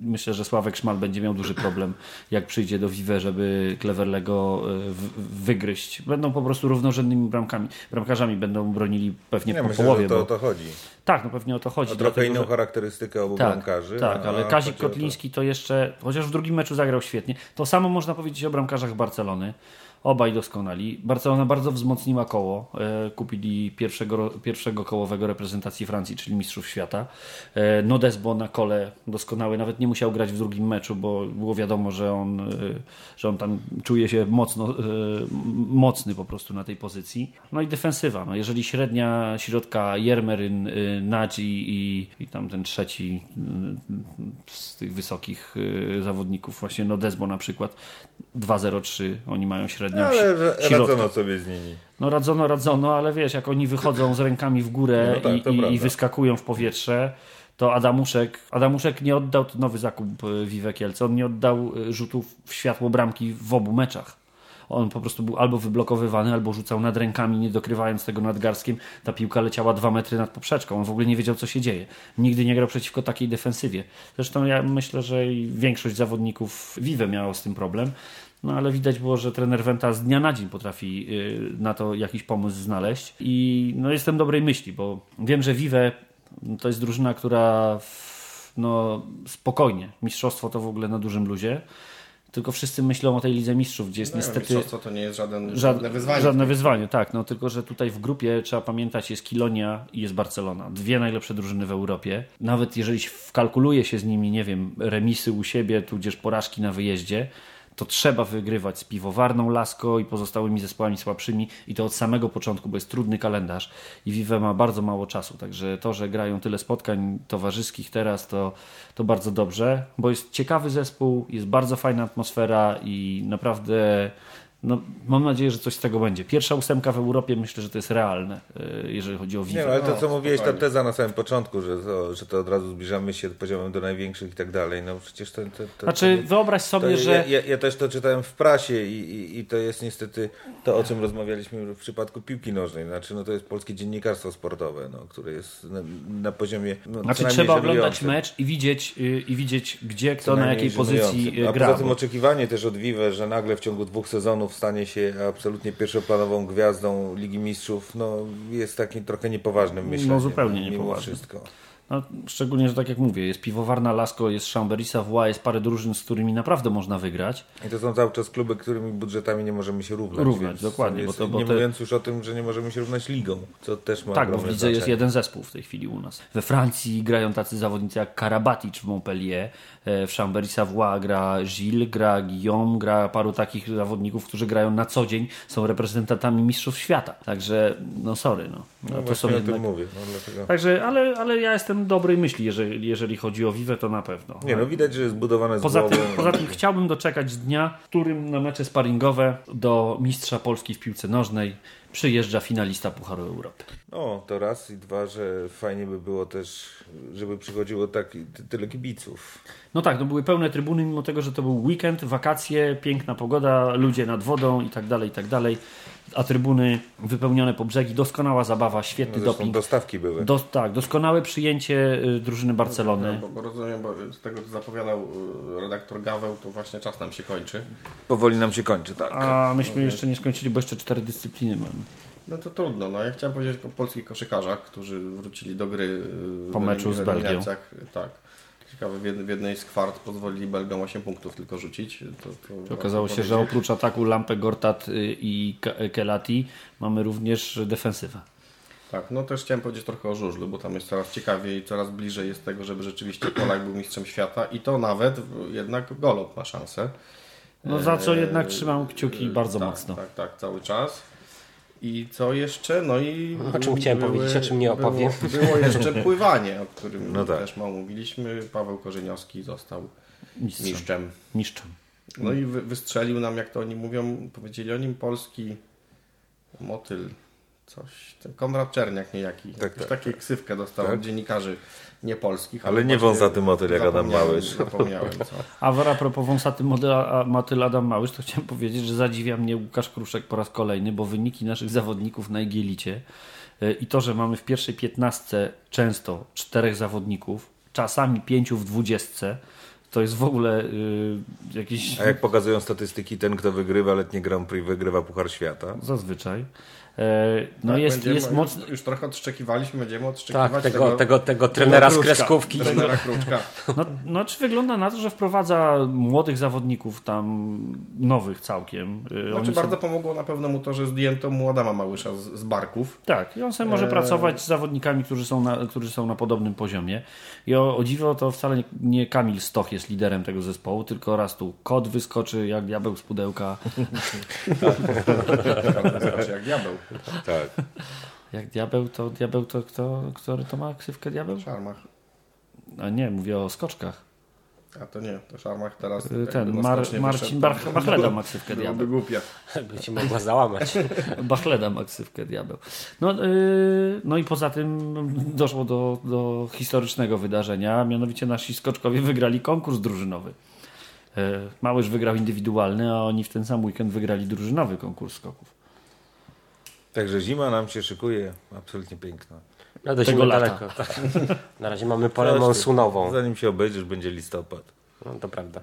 myślę, że Sławek Szmal będzie miał duży problem, jak przyjdzie do Vive, żeby Cleverlego w- wygryźć. Będą po prostu równorzędnymi bramkami. Bramkarzami będą bronili pewnie Nie, po myślę, połowie. że to bo... o to chodzi. Tak, no pewnie o to chodzi. O trochę dlatego, inną że- charakterystykę obu tak, bramkarzy. tak, ale Kazik to- Kotliński to jeszcze, chociaż w drugim meczu zagrał świetnie, to samo można powiedzieć o bramkarzach Barcelony. Obaj doskonali. Barcelona bardzo wzmocniła koło. E, kupili pierwszego, pierwszego kołowego reprezentacji Francji, czyli Mistrzów Świata. E, Nodesbo na kole doskonały. Nawet nie musiał grać w drugim meczu, bo było wiadomo, że on, e, że on tam czuje się mocno, mocny po prostu na tej pozycji. No i defensywa. No, jeżeli średnia środka Jermeryn, Nadzi i, i tam ten trzeci z tych wysokich zawodników, właśnie Nodesbo na przykład, 2-0-3, oni mają średnią No, Ale radzono sobie z nimi. No radzono, radzono, ale wiesz, jak oni wychodzą z rękami w górę No tak, i, i, wyskakują w powietrze, to Adamuszek, Adamuszek nie oddał, to nowy zakup Vive Kielce, on nie oddał y, rzutów w światło bramki w obu meczach. On po prostu był albo wyblokowywany, albo rzucał nad rękami, nie dokrywając tego nadgarskiem. Ta piłka leciała dwa metry nad poprzeczką. On w ogóle nie wiedział, co się dzieje. Nigdy nie grał przeciwko takiej defensywie. Zresztą ja myślę, że i większość zawodników Vive miało z tym problem. No ale widać było, że trener Wenta z dnia na dzień potrafi y, na to jakiś pomysł znaleźć. I no jestem dobrej myśli, bo wiem, że Vive to jest drużyna, która no, spokojnie, mistrzostwo to w ogóle na dużym luzie. tylko wszyscy myślą o tej Lidze Mistrzów, gdzie jest No, niestety... mistrzostwo to nie jest żaden, Żadne żadne wyzwanie. Żadne wyzwanie, tak. No tylko, że tutaj w grupie trzeba pamiętać, jest Kilonia i jest Barcelona. Dwie najlepsze drużyny w Europie. Nawet jeżeli wkalkuluje się z nimi, nie wiem, remisy u siebie, tudzież porażki na wyjeździe, to trzeba wygrywać z Piwowarną, Lasko i pozostałymi zespołami słabszymi i to od samego początku, bo jest trudny kalendarz i Vive ma bardzo mało czasu, także to, że grają tyle spotkań towarzyskich teraz, to, to bardzo dobrze, bo jest ciekawy zespół, jest bardzo fajna atmosfera i naprawdę no, mam nadzieję, że coś z tego będzie. Pierwsza ósemka w Europie myślę, że to jest realne, y, jeżeli chodzi o Vive. Nie, no, ale to co No, mówiłeś, ta teza na samym początku, że to, że to od razu zbliżamy się poziomem do największych i tak dalej, no przecież to... to, to Znaczy, to, wyobraź to, sobie, że... ja, ja, ja też to czytałem w prasie i, i, i to jest niestety to, o czym rozmawialiśmy w przypadku piłki nożnej. Znaczy, no to jest polskie dziennikarstwo sportowe, no, które jest na, na poziomie no, Znaczy trzeba oglądać mecz i widzieć, y, i widzieć gdzie, kto na jakiej pozycji żenującym. y, A gra. poza tym oczekiwanie też od Vive, że nagle w ciągu dwóch sezonów stanie się absolutnie pierwszoplanową gwiazdą Ligi Mistrzów, no jest takim trochę niepoważnym myśleniem. zupełnie mimo niepoważnym. wszystko. No, szczególnie, że tak jak mówię, jest Piwowarna, Lasko, jest Chamberisa, Wła, jest parę drużyn, z którymi naprawdę można wygrać. I to są cały czas kluby, którymi budżetami nie możemy się równać. Równać, dokładnie, Jest, bo to- bo nie te- mówiąc już o tym, że nie możemy się równać ligą, co też ma Tak, bo w ogromne lidze jest jeden zespół w tej chwili u nas. We Francji grają tacy zawodnicy jak Karabatic w Montpellier, w Chamberisa Wła gra Gilles, gra Guillaume, gra paru takich zawodników, którzy grają na co dzień, są reprezentantami mistrzów świata. Także, no sorry, no. No, no to są jednak... mówię. No. Także, ale, ale ja jestem dobrej myśli, jeżeli, jeżeli chodzi o Vive, to na pewno. Nie no, widać, że jest zbudowane z Poza głową. tym, poza tym chciałbym doczekać dnia, w którym na mecze sparingowe do mistrza Polski w piłce nożnej przyjeżdża finalista Pucharu Europy. No, to raz i dwa, że fajnie by było też, żeby przychodziło tak, ty- tyle kibiców. No tak, no były pełne trybuny, mimo tego, że to był weekend, wakacje, piękna pogoda, ludzie nad wodą i tak dalej, i tak dalej. A trybuny wypełnione po brzegi, doskonała zabawa, świetny No, doping. dostawki były. Do, tak, doskonałe przyjęcie y, drużyny Barcelony. Bo, bo rozumiem, bo z tego co zapowiadał y, redaktor Gaweł, to właśnie czas nam się kończy. Powoli nam się kończy, tak. A myśmy jeszcze nie skończyli, bo jeszcze cztery dyscypliny mamy. No to trudno. No, ja chciałem powiedzieć o polskich koszykarzach, którzy wrócili do gry y, Po w meczu z w Belgią. Tak. Ciekawe, w, jed, w jednej z kwart pozwolili Belgom 8 punktów tylko rzucić. To, to Okazało się, że oprócz ataku Lampę, Gortat y, i Ke- Kelati mamy również defensywę. Tak, no też chciałem powiedzieć trochę o żużlu, bo tam jest coraz ciekawiej i coraz bliżej jest tego, żeby rzeczywiście Polak był mistrzem świata i to nawet jednak Golob ma szansę. No za co Eee, jednak trzymam kciuki bardzo tak, mocno. Tak, tak, cały czas. I co jeszcze? No i. O czym chciałem powiedzieć, o czym nie opowiem. Było, było jeszcze pływanie, o którym No tak. też mało mówiliśmy. Paweł Korzeniowski został Mistrzem. mistrzem. Mistrzem. No i wy, wystrzelił nam, jak to oni mówią, powiedzieli o nim polski motyl. Coś. Ten Konrad Czerniak niejaki. Tak, tak, taką ksywkę dostał Tak. od dziennikarzy niepolskich. Ale nie wąsaty motyl jak Adam Małysz. Zapomniałem co. A a propos wąsaty Matyl Adam Małysz, to chciałem powiedzieć, że zadziwia mnie Łukasz Kruszek po raz kolejny, bo wyniki naszych zawodników na Igielicie y, i to, że mamy w pierwszej piętnastce często czterech zawodników, czasami pięciu w dwudziestce, to jest w ogóle y, jakiś... A jak pokazują statystyki, ten kto wygrywa letnie Grand Prix wygrywa Puchar Świata. Zazwyczaj. E, No Tak, jest, jest mocno... Już trochę odszczekiwaliśmy, będziemy odszczekiwać Tak, tego, tego, tego trenera z kreskówki. trenera Kruczka. No, no czy wygląda na to, że wprowadza młodych zawodników tam, nowych całkiem. Y, Znaczy oni bardzo są- pomogło na pewno mu to, że zdjęto mu Adama Małysza z, z barków. Tak, i on sobie może Eee. pracować z zawodnikami, którzy są na, którzy są na podobnym poziomie. I o, o dziwo to wcale nie, nie Kamil Stoch jest liderem tego zespołu, tylko raz tu kot wyskoczy jak diabeł z pudełka. Znaczy jak diabeł. Tak. Jak diabeł, to diabeł to kto, który to ma ksywkę diabeł? Szarmach. A nie, mówię o skoczkach. A to nie, to Szarmach teraz... Ten Mar, Marcin Bach, Bachleda ma ksywkę Byłoby diabeł. głupie. By cię mogła załamać. Bachleda ma ksywkę diabeł. No, yy, no i poza tym doszło do, do historycznego wydarzenia, mianowicie nasi skoczkowie wygrali konkurs drużynowy. Yy, Małyż wygrał indywidualny, a oni w ten sam weekend wygrali drużynowy konkurs skoków. Także zima nam się szykuje absolutnie piękna. No lata. daleko. Tak. Na razie mamy porę monsunową. Zanim się obejrzysz, będzie listopad. No, to prawda.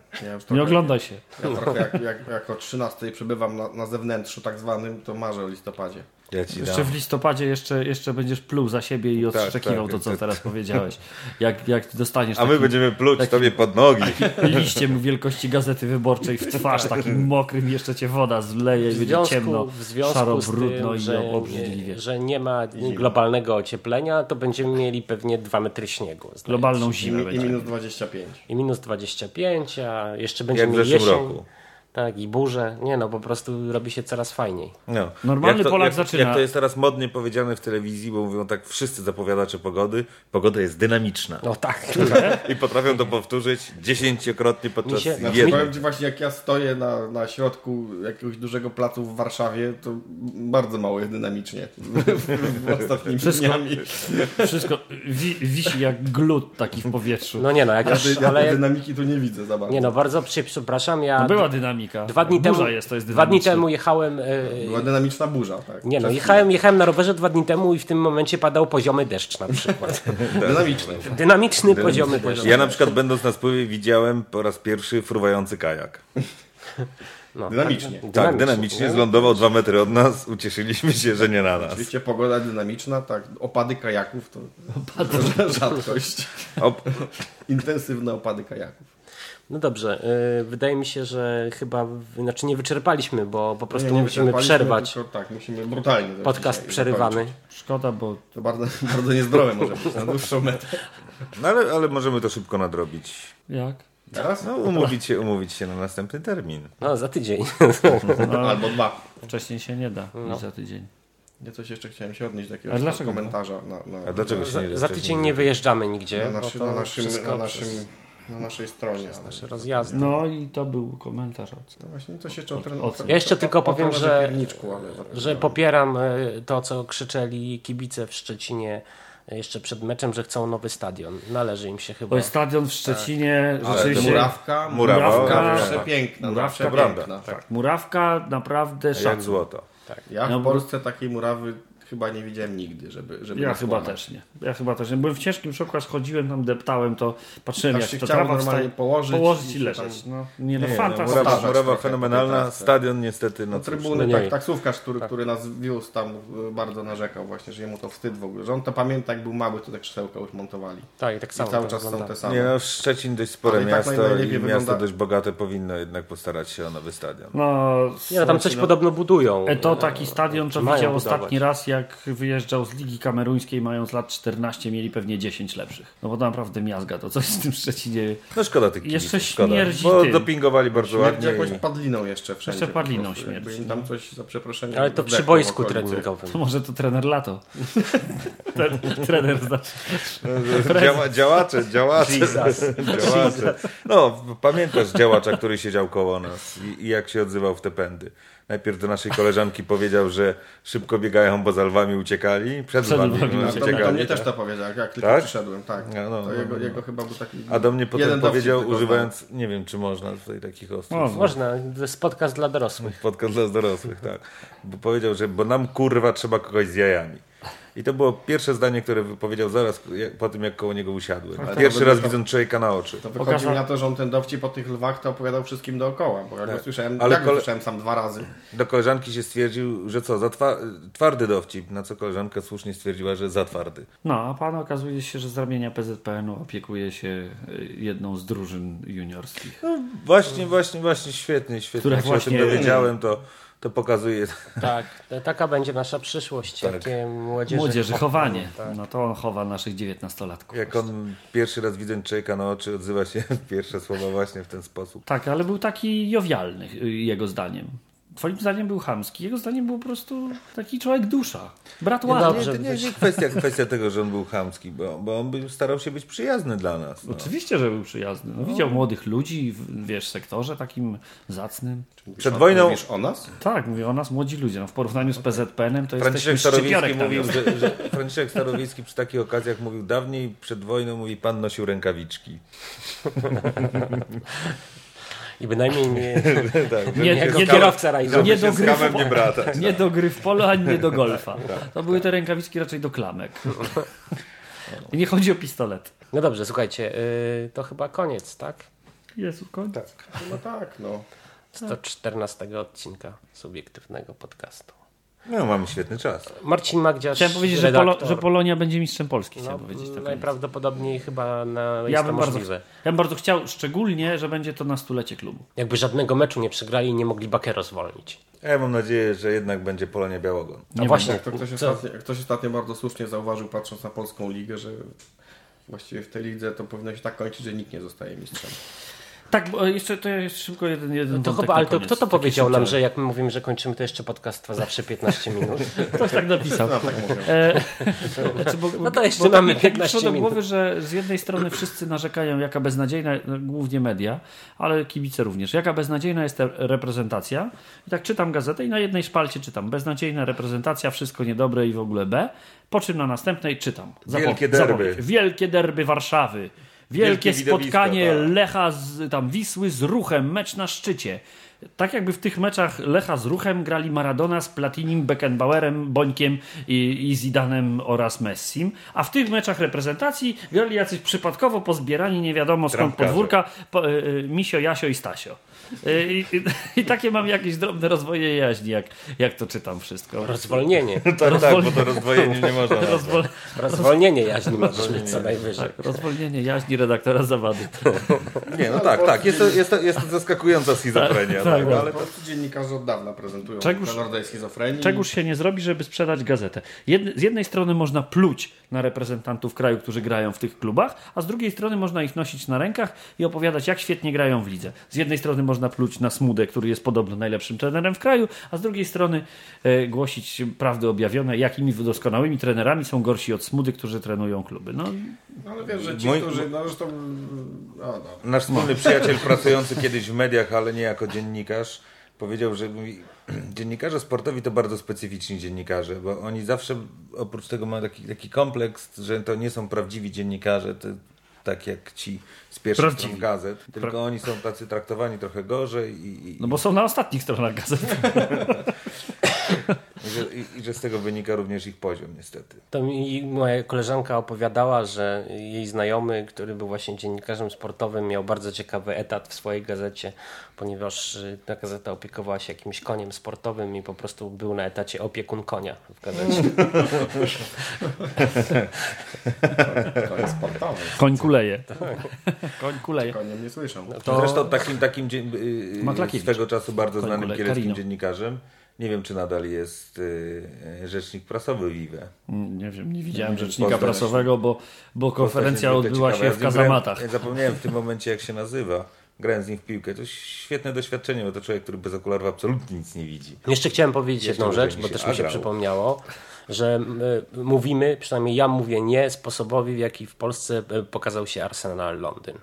Nie oglądaj się. ja trochę jak, jak, jak o 13 przebywam na, na zewnętrzu tak zwanym, to marzę o listopadzie. Ja ci Jeszcze dam. w listopadzie jeszcze, jeszcze będziesz pluł za siebie i odszczekiwał tak, to, co tak. teraz powiedziałeś. Jak, jak dostaniesz A my taki, będziemy pluć taki- tobie pod nogi. liściem wielkości Gazety Wyborczej w twarz, takim mokrym, jeszcze cię woda zleje i W będzie związku, ciemno, w związku szaro, z brudno tym, i obrzydliwie. że nie ma globalnego ocieplenia, to będziemy mieli pewnie 2 metry śniegu. Globalną. I, zimę I będzie. minus 25. I minus 25, a jeszcze będziemy w mieli zeszłym jesień. roku. Tak, i burze. Nie no, po prostu robi się coraz fajniej. No. Normalny to, Polak jak, zaczyna- Jak to jest teraz modnie powiedziane w telewizji, bo mówią tak wszyscy zapowiadacze pogody, pogoda jest dynamiczna. No tak. I potrafią to powtórzyć dziesięciokrotnie podczas Mi się- Znaczy, jednej. powiem Ci właśnie, jak ja stoję na, na środku jakiegoś dużego placu w Warszawie, to bardzo mało jest dynamicznie w ostatnimi Wszystko- dniami. Wszystko wi wisi jak glut taki w powietrzu. No nie no, jak Ja, dy- ja ale dynamiki tu nie widzę za bardzo. nie no, bardzo się przepraszam, ja No była dynamika. Dwa dni Burza temu jest, to jest dwa dni temu jechałem e, Była dynamiczna burza, tak. nie no, jechałem, jechałem na rowerze dwa dni temu i w tym momencie padał poziomy deszcz na przykład. chwilę. Dynamiczny. Dynamiczny poziomy deszcz. Ja na przykład będąc na spływie widziałem po raz pierwszy fruwający kajak. No, Dynamicznie. Tak, dynamicznie zlądował dwa metry od nas, ucieszyliśmy się, że nie na nas. Oczywiście pogoda dynamiczna, tak. Opady kajaków to rzadkość. Op, Intensywne opady kajaków. No dobrze, y, wydaje mi się, że chyba, znaczy nie wyczerpaliśmy, bo po prostu Nie, nie musimy przerwać Tylko, tak, musimy brutalnie. podcast przerywany. zakończyć. Szkoda, bo To bardzo, bardzo niezdrowe może być na dłuższą metę. no ale, ale możemy to szybko nadrobić. jak? Teraz? No, umówić się, umówić się na następny termin. No, za tydzień. Albo dwa. Wcześniej się nie da No. za tydzień. Ja coś jeszcze chciałem się odnieść do A jakiegoś dlaczego? komentarza na, na, A dlaczego się nie Za, za tydzień nie wyjeżdżamy nigdzie. na, bo naszym, to na, naszym, na, naszym, przez na naszej stronie. ale- nasze rozjazdy. No i to był komentarz. od- No właśnie coś jeszcze o ten, o co? Ja jeszcze tylko powiem, że- Że popieram y, to, co krzyczeli kibice w Szczecinie y, jeszcze przed meczem, że chcą nowy stadion. Należy im się chyba. Bo stadion w Szczecinie, Ale rzeczywiście murawka, Murawa, murawka, murawka. przepiękna, Murawka, murawka przepiękna. prawda, Tak. murawka naprawdę Jak złoto. Ja w No, Polsce takiej murawy chyba nie widziałem nigdy, żeby, żeby Ja chyba też nie. Ja chyba też nie. Byłem w ciężkim szoku, aż chodziłem tam, deptałem to, patrzyłem Aż jak się to chciało trawa normalnie położyć położyć i i leżeć. No, nie no, Nie, no, fantastyczne. murawa, Powtarzać murawa trochę fenomenalna, trasce. stadion niestety, no No trybuny, no tak, taksówkarz, który, który nas wiózł tam y, bardzo narzekał właśnie, że jemu to wstyd w ogóle, że on to pamięta jak był mały, to te krzesełka już montowali. Tak, i tak I samo cały to czas są te same. Nie no, Szczecin dość spore i tak miasto i miasto dość bogate powinno jednak postarać się o nowy stadion. No, Nie, no, tam coś podobno budują. E, To taki stadion Mają widział ostatni raz, jak wyjeżdżał z Ligi Kameruńskiej, mając lat 14, mieli pewnie 10 lepszych. No bo naprawdę miazga to coś w tym Szczecinie. No szkoda tych Jeszcze szkoda. śmierdzi Bo tym. dopingowali bardzo Śmierdzi ładnie. jakąś I... padliną jeszcze wszędzie. Jeszcze padliną śmierdzi, tam coś za przeproszeniem. Ale to przy boisku treningowym. To może to trener Lato. Ten, trener znaczy. Działa, działacze, działacze, działacze. No, pamiętasz działacza, który siedział koło nas i, i jak się odzywał w te pędy. Najpierw do naszej koleżanki powiedział, że szybko biegają, bo za lwami uciekali. Przed Przed lwami lwami A uciekali. to mnie też to powiedział, jak, tylko Tak? przyszedłem, tak. No, no, to no, jego, no. jego chyba był taki... A do mnie potem powiedział, tylko używając, nie wiem czy można tutaj takich ostrów. Można. Można, to jest podcast dla dorosłych. Podcast dla dorosłych, tak. Bo powiedział, że bo nam kurwa trzeba kogoś z jajami. I to było pierwsze zdanie, które wypowiedział zaraz po tym, jak koło niego. Ale to Pierwszy raz widząc człowieka na oczy. To wychodzi na to, że on ten dowcip o tych lwach to opowiadał wszystkim dookoła, bo ja go słyszałem, Ale ja go kole- słyszałem sam dwa razy. Do koleżanki się stwierdził, że co, za twa twardy dowcip, na co koleżanka słusznie stwierdziła, że za twardy. No, a pan okazuje się, że z ramienia PZPN-u opiekuje się y, jedną z drużyn juniorskich. No właśnie, właśnie, właśnie, świetnie, świetnie. Które Jak się właśnie- o tym dowiedziałem, to, to pokazuje... Tak, to, taka będzie nasza przyszłość. Tak. Jakie młodzieży, Młodzieży chowanie. Tak. No to on chowa naszych dziewiętnastolatków. Jak on pierwszy raz widząc człowieka na oczy, odzywa się pierwsze słowa właśnie w ten sposób. Tak, ale był taki jowialny y, jego zdaniem. Twoim zdaniem był chamski, jego zdaniem był po prostu taki człowiek dusza. Brat Nie, ładny. dobrze. Nie, to nie, nie kwestia, kwestia tego, że on był chamski, bo, bo on by starał się być przyjazny dla nas. No. Oczywiście, że był przyjazny. No, widział młodych ludzi w wiesz, sektorze takim zacnym. Przed wojną Mówisz o nas? Tak, mówię o nas młodzi ludzie. No, w porównaniu z PZPN-em to Franciszek jesteśmy Starowiejski mówił, że, że Franciszek Starowiejski przy takich okazjach mówił dawniej przed wojną mówi pan nosił rękawiczki. I bynajmniej nie, tak, Nie, jako nie, kierowca rajdowy. nie do gry w- nie brata. Nie do gry w polo, ani nie do golfa. To były te rękawiczki raczej do klamek. I nie chodzi o pistolet. No dobrze, słuchajcie, y, to chyba koniec, tak? Jezu, koniec. No tak, no. 114 odcinka subiektywnego podcastu. No, mamy świetny czas. Marcin Magdziarz, Chciałem powiedzieć, że. Polo, że Polonia będzie mistrzem Polski. no, Chciałem powiedzieć tak. najprawdopodobniej chyba na, jest Ja bym, bardzo, ja bym bardzo chciał, szczególnie, że będzie to na stulecie klubu. Jakby żadnego meczu nie przegrali i nie mogli Bakero zwolnić. Ja mam nadzieję, że jednak będzie Polonia Białogon. No właśnie, Jak to ktoś, co- ostatnio, ktoś ostatnio bardzo słusznie zauważył, patrząc na polską ligę, że właściwie w tej lidze to powinno się tak kończyć, że nikt nie zostaje mistrzem. Tak, bo jeszcze to jest szybko jeden, jeden No to chyba, ale to, kto to powiedział nam, że jak my mówimy, że kończymy, to jeszcze podcast trwa zawsze 15 minut? Ktoś tak napisał. No tak. E, znaczy, bo, No to jeszcze bo mamy tak mi 15 przyszło do minut. głowy, że z jednej strony wszyscy narzekają, jaka beznadziejna, głównie media, ale kibice również, jaka beznadziejna jest ta reprezentacja. I tak czytam gazetę i na jednej szpalcie czytam beznadziejna reprezentacja, wszystko niedobre i w ogóle B. Po czym na następnej czytam. Wielkie derby. zapowiedź. Wielkie derby Warszawy. Wielkie spotkanie tak. Lecha z tam Wisły z ruchem, mecz na szczycie. Tak jakby w tych meczach Lecha z ruchem grali Maradona z Platinim, Beckenbauerem, Bońkiem i, i Zidanem oraz Messim, a w tych meczach reprezentacji grali jacyś przypadkowo pozbierani nie wiadomo skąd Trampkarze. podwórka po, y, Misio, Jasio i Stasio. Y, I, i, I takie mam jakieś drobne rozwoje jaźni, jak, jak to czytam wszystko. Rozwolnienie. Tak, tak, bo to rozdwojenie nie można. Rozwol, Rozwolnienie jaźni możesz mieć co najwyżej. tak, rozwolnienie jaźni redaktora zawady. Nie, no tak, tak. Jest to, jest to, jest to zaskakująca schizofrenia. tak, tak, tak. ale to dziennikarze od dawna prezentują ten rodzaj schizofrenii. Czegoż się nie zrobi, żeby sprzedać gazetę. Jed, z jednej strony można pluć na reprezentantów kraju, którzy grają w tych klubach, a z drugiej strony można ich nosić na rękach i opowiadać, jak świetnie grają w lidze. Z jednej strony można pluć na Smudę, który jest podobno najlepszym trenerem w kraju, a z drugiej strony e, głosić prawdy objawione, jakimi doskonałymi trenerami są gorsi od Smudy, którzy trenują kluby. No, No, ale wiesz, że ci, Mój- którzy, no zresztą, o, no. nasz wspólny przyjaciel pracujący kiedyś w mediach, ale nie jako dziennikarz, powiedział, że dziennikarze sportowi to bardzo specyficzni dziennikarze, bo oni zawsze oprócz tego mają taki, taki kompleks, że to nie są prawdziwi dziennikarze, to, tak jak ci z pierwszych Prawdziwi. stron gazet, tylko oni są tacy traktowani trochę gorzej i, i, no bo są na ostatnich stronach gazet. i, że, i, i że z tego wynika również ich poziom niestety. To mi moja koleżanka opowiadała, że jej znajomy, który był właśnie dziennikarzem sportowym, miał bardzo ciekawy etat w swojej gazecie, ponieważ y, ta gazeta opiekowała się jakimś koniem sportowym i po prostu był na etacie opiekun konia w gazecie. to jest sportowe. Koń kuleje. Koń kuleje. Koniem nie słyszą. To Zresztą takim, takim dzien- yy, Maklakiewicz. swego czasu bardzo Koń znanym kule- kieleckim Karino. dziennikarzem. Nie wiem, czy nadal jest yy, rzecznik prasowy Vive. Nie wiem, nie widziałem wiem, rzecznika prasowego, bo, bo konferencja odbyła ciekawe. się w kazamatach. Ja zapomniałem w tym momencie, jak się nazywa. Grałem z nim w piłkę. To świetne doświadczenie, bo to człowiek, który bez okularów absolutnie nic nie widzi. Jeszcze chciałem powiedzieć Jeszcze jedną rzecz, bo też mi się agrał. przypomniało, że y, mówimy, przynajmniej ja mówię nie sposobowi, w jaki w Polsce y, pokazał się Arsenal Londyn.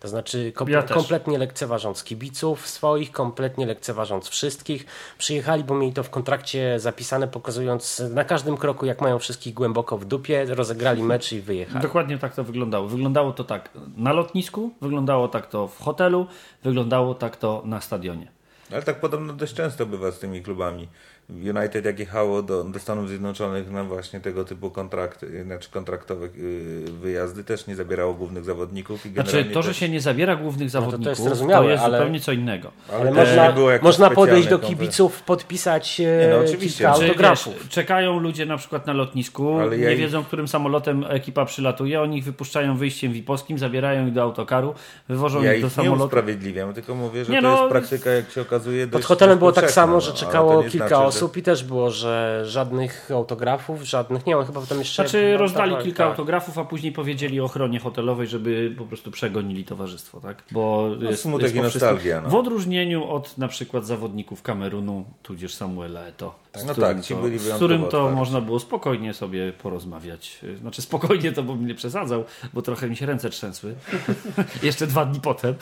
To znaczy kom- Ja kompletnie lekceważąc kibiców swoich, kompletnie lekceważąc wszystkich. Przyjechali, bo mieli to w kontrakcie zapisane, pokazując na każdym kroku, jak mają wszystkich głęboko w dupie, rozegrali mecz i wyjechali. Dokładnie tak to wyglądało. Wyglądało to tak na lotnisku, wyglądało tak to w hotelu, wyglądało tak to na stadionie. Ale tak podobno dość często bywa z tymi klubami. United jak jechało do, do Stanów Zjednoczonych na właśnie tego typu kontrakty, znaczy kontraktowe yy, wyjazdy, też nie zabierało głównych zawodników. I Znaczy to, że też- się nie zabiera głównych to jest zawodników, to jest, zrozumiałe, ale- zupełnie co innego. Ale można, nie było można podejść do kibiców, podpisać e, Nie, no oczywiście. kilka autografów. wiesz, czekają ludzie na przykład na lotnisku, Ale ja nie ich- wiedzą, którym samolotem ekipa przylatuje, oni ich wypuszczają wyjściem VIP-owskim, zabierają ich do autokaru, wywożą Ja ich do ich nie samolotu. usprawiedliwiam, tylko mówię, że Nie, to no, jest praktyka, jak się okazuje, Pod dość hotelem było tak samo, no, że czekało to nie kilka znaczy, że- osób i też było, że żadnych autografów, żadnych, nie mam chyba tam jeszcze... Znaczy no, rozdali tak, kilka tak. autografów, a później powiedzieli ochronie hotelowej, żeby po prostu przegonili towarzystwo, tak? Bo jest, smutek jest i nostalgia, no. W odróżnieniu od na przykład zawodników Kamerunu, tudzież Samuela Eto. z No którym tak, ci to, byli z którym to można było spokojnie sobie porozmawiać. Znaczy spokojnie to bym nie przesadzał, bo trochę mi się ręce trzęsły. Jeszcze dwa dni potem.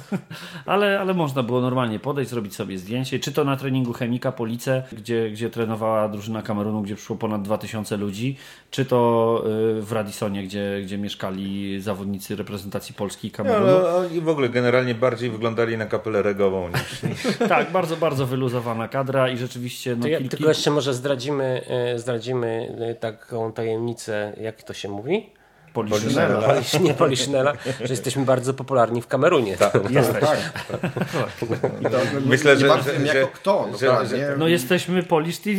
ale, ale można było normalnie podejść, zrobić sobie zdjęcie. Czy to na treningu Chemika Police, gdzie, gdzie trenowała drużyna Kamerunu, gdzie przyszło ponad 2000 ludzi, czy to y, w Radisonie, gdzie, gdzie mieszkali zawodnicy reprezentacji Polski i No, Kamerunu. ale oni w ogóle generalnie bardziej wyglądali na kapelę regową niż, Tak, bardzo, bardzo wyluzowana kadra i rzeczywiście no, To ja, kilki- tylko jeszcze może zdradzimy, e, zdradzimy e, taką tajemnicę, jak to się mówi? Poliszynela. Polisz, nie Poliszynela, że jesteśmy bardzo popularni w Kamerunie. Jesteś. I to, Myślę, że- jako kto, że-. No jesteśmy Polish TV.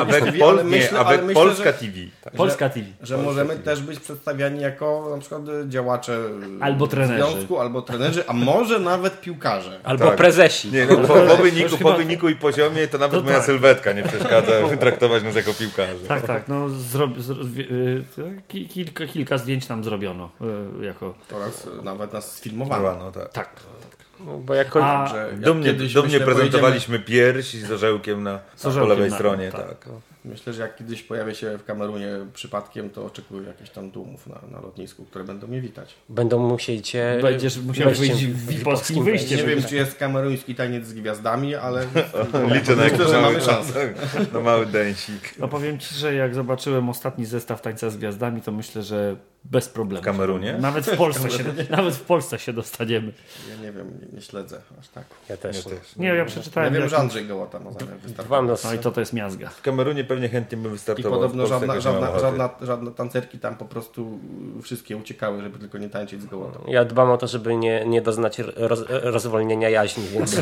Avec, TV, Pol, ale myślę- nie, ale myślę, Polska że- TV. Polska TV. Że możemy też być przedstawiani jako na przykład działacze Albo trenerzy. związku, albo trenerzy, a może nawet piłkarze. Albo Tak. prezesi. Nie, no, po, po, wyniku, po wyniku i poziomie to nawet To moja tak. sylwetka nie przeszkadza traktować nas jako piłkarzy. Tak, tak. No, zro, zro, y, ki- kilka, kilka zdjęć nam zrobiono. Y, jako... Oraz nawet nas sfilmowano. No, tak. Tak. Bo jako, A- Że jak Dumnie, kiedyś, dumnie myślę, prezentowaliśmy pierś z orzełkiem na, orzełkiem po lewej na- stronie. tak. Tak. Myślę, że jak kiedyś pojawię się w Kamerunie przypadkiem, to oczekuję jakichś tam tłumów na, na lotnisku, które będą mnie witać. będą musieli cię... Będziesz musiał wyjść w VIP-owskim wyjściem. Nie wiem, czy jest kameruński taniec z gwiazdami, ale Liczę na myślę, jakiś że mały, mamy szansę. na mały dęsik. No powiem Ci, że jak zobaczyłem ostatni zestaw Tańca z Gwiazdami, to myślę, że bez problemu. W Kamerunie? Nawet w Polsce, się, nawet w Polsce się dostaniemy. Ja nie wiem, nie, nie śledzę aż tak. Ja też. Ja też. Nie, ja Ja przeczytałem. wiem, jak- że Andrzej Gołota ma zamiar. No i to to jest miazga. W Kamerunie pewnie chętnie bym I wystartował. podobno w Polsce żadna, żadna, żadna, żadne tancerki tam po prostu wszystkie uciekały, żeby tylko nie tańczyć z Gołotą. Ja dbam o to, żeby nie, nie doznać roz, rozwolnienia jaźni, więc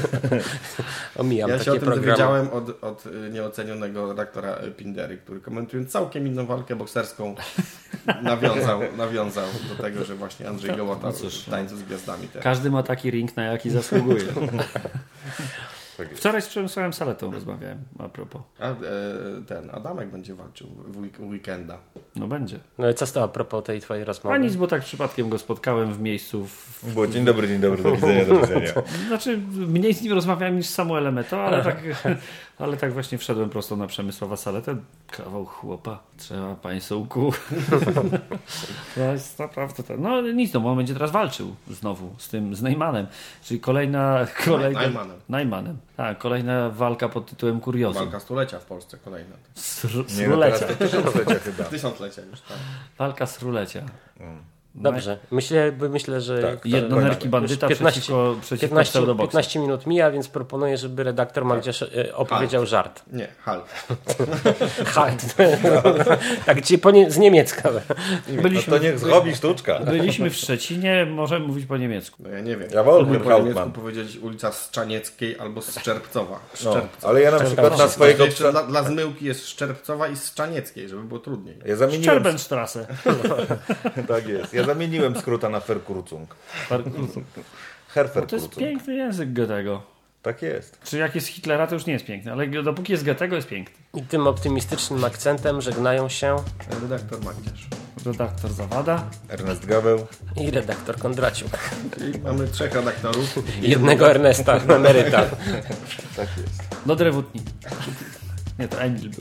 omijam Ja takie się o tym programy. dowiedziałem od, od y, nieocenionego redaktora y, Pindery, który komentując całkiem inną walkę bokserską nawiązał, nawiązał do tego, że właśnie Andrzej Gołota w tańcu z gwiazdami teraz. Każdy ma taki ring, na jaki zasługuje. Tak jest. Wczoraj z Przemysławem Saletą rozmawiałem, a propos. A e, ten Adamek będzie walczył w week- weekenda. No będzie. No i co z to a propos tej twojej rozmowy? A nic, bo tak przypadkiem go spotkałem w miejscu. W... Było dzień dobry, dzień dobry, do widzenia, do widzenia. Znaczy, mniej z nim rozmawiałem niż z Samuelem Eto, ale tak, ale tak właśnie wszedłem prosto na Przemysława Saletę. Kawał chłopa, trzeba państwu. To jest naprawdę tak. No nic, no bo on będzie teraz walczył znowu z tym, z Neymanem. Czyli kolejna... kolejna Najmanem. Najmanem. Tak, kolejna walka pod tytułem Kuriozum. Walka stulecia w Polsce kolejna. Sru- Nie, no Srulecia. tysiąclecia chyba. Tysiąclecia już, tak. Walka Srulecia. Dobrze. Myślę, myślę że Tak, tak. Jednonerki bandyta 15 przeciwko, przeciwko 15, pseudoboksu. 15 minut mija, więc proponuję, żeby redaktor Magdziarz e, opowiedział żart. Nie, hal. Halt. tak, ci po nie, z niemiecka. No Byliśmy, to niech zrobi sztuczka. byliśmy w Szczecinie, możemy mówić po niemiecku. No ja nie wiem. Ja wolę po niemiecku powiedzieć ulica Szczanieckiej albo Szczerpcowa. No, Szczerpcowa. ale ja na przykład na swojego dla, dla zmyłki jest Szczerpcowa i Szczanieckiej, żeby było trudniej. Ja zamieniłem... Szczerbenstrasse. Tak jest. Ja zamieniłem skróta na Verkurzung. To jest piękny język Goethego. Tak jest. Czy jak jest Hitlera, to już nie jest piękny, ale dopóki jest Goethego, jest piękny. I tym optymistycznym akcentem żegnają się Redaktor Magdziarz. Redaktor Zawada. Ernest Gaweł. i redaktor Kondraciuk. Czyli mamy trzech redaktorów. Jednego Ernesta, emeryta. Tak jest. Do Drewutni. Nie, to Emil był.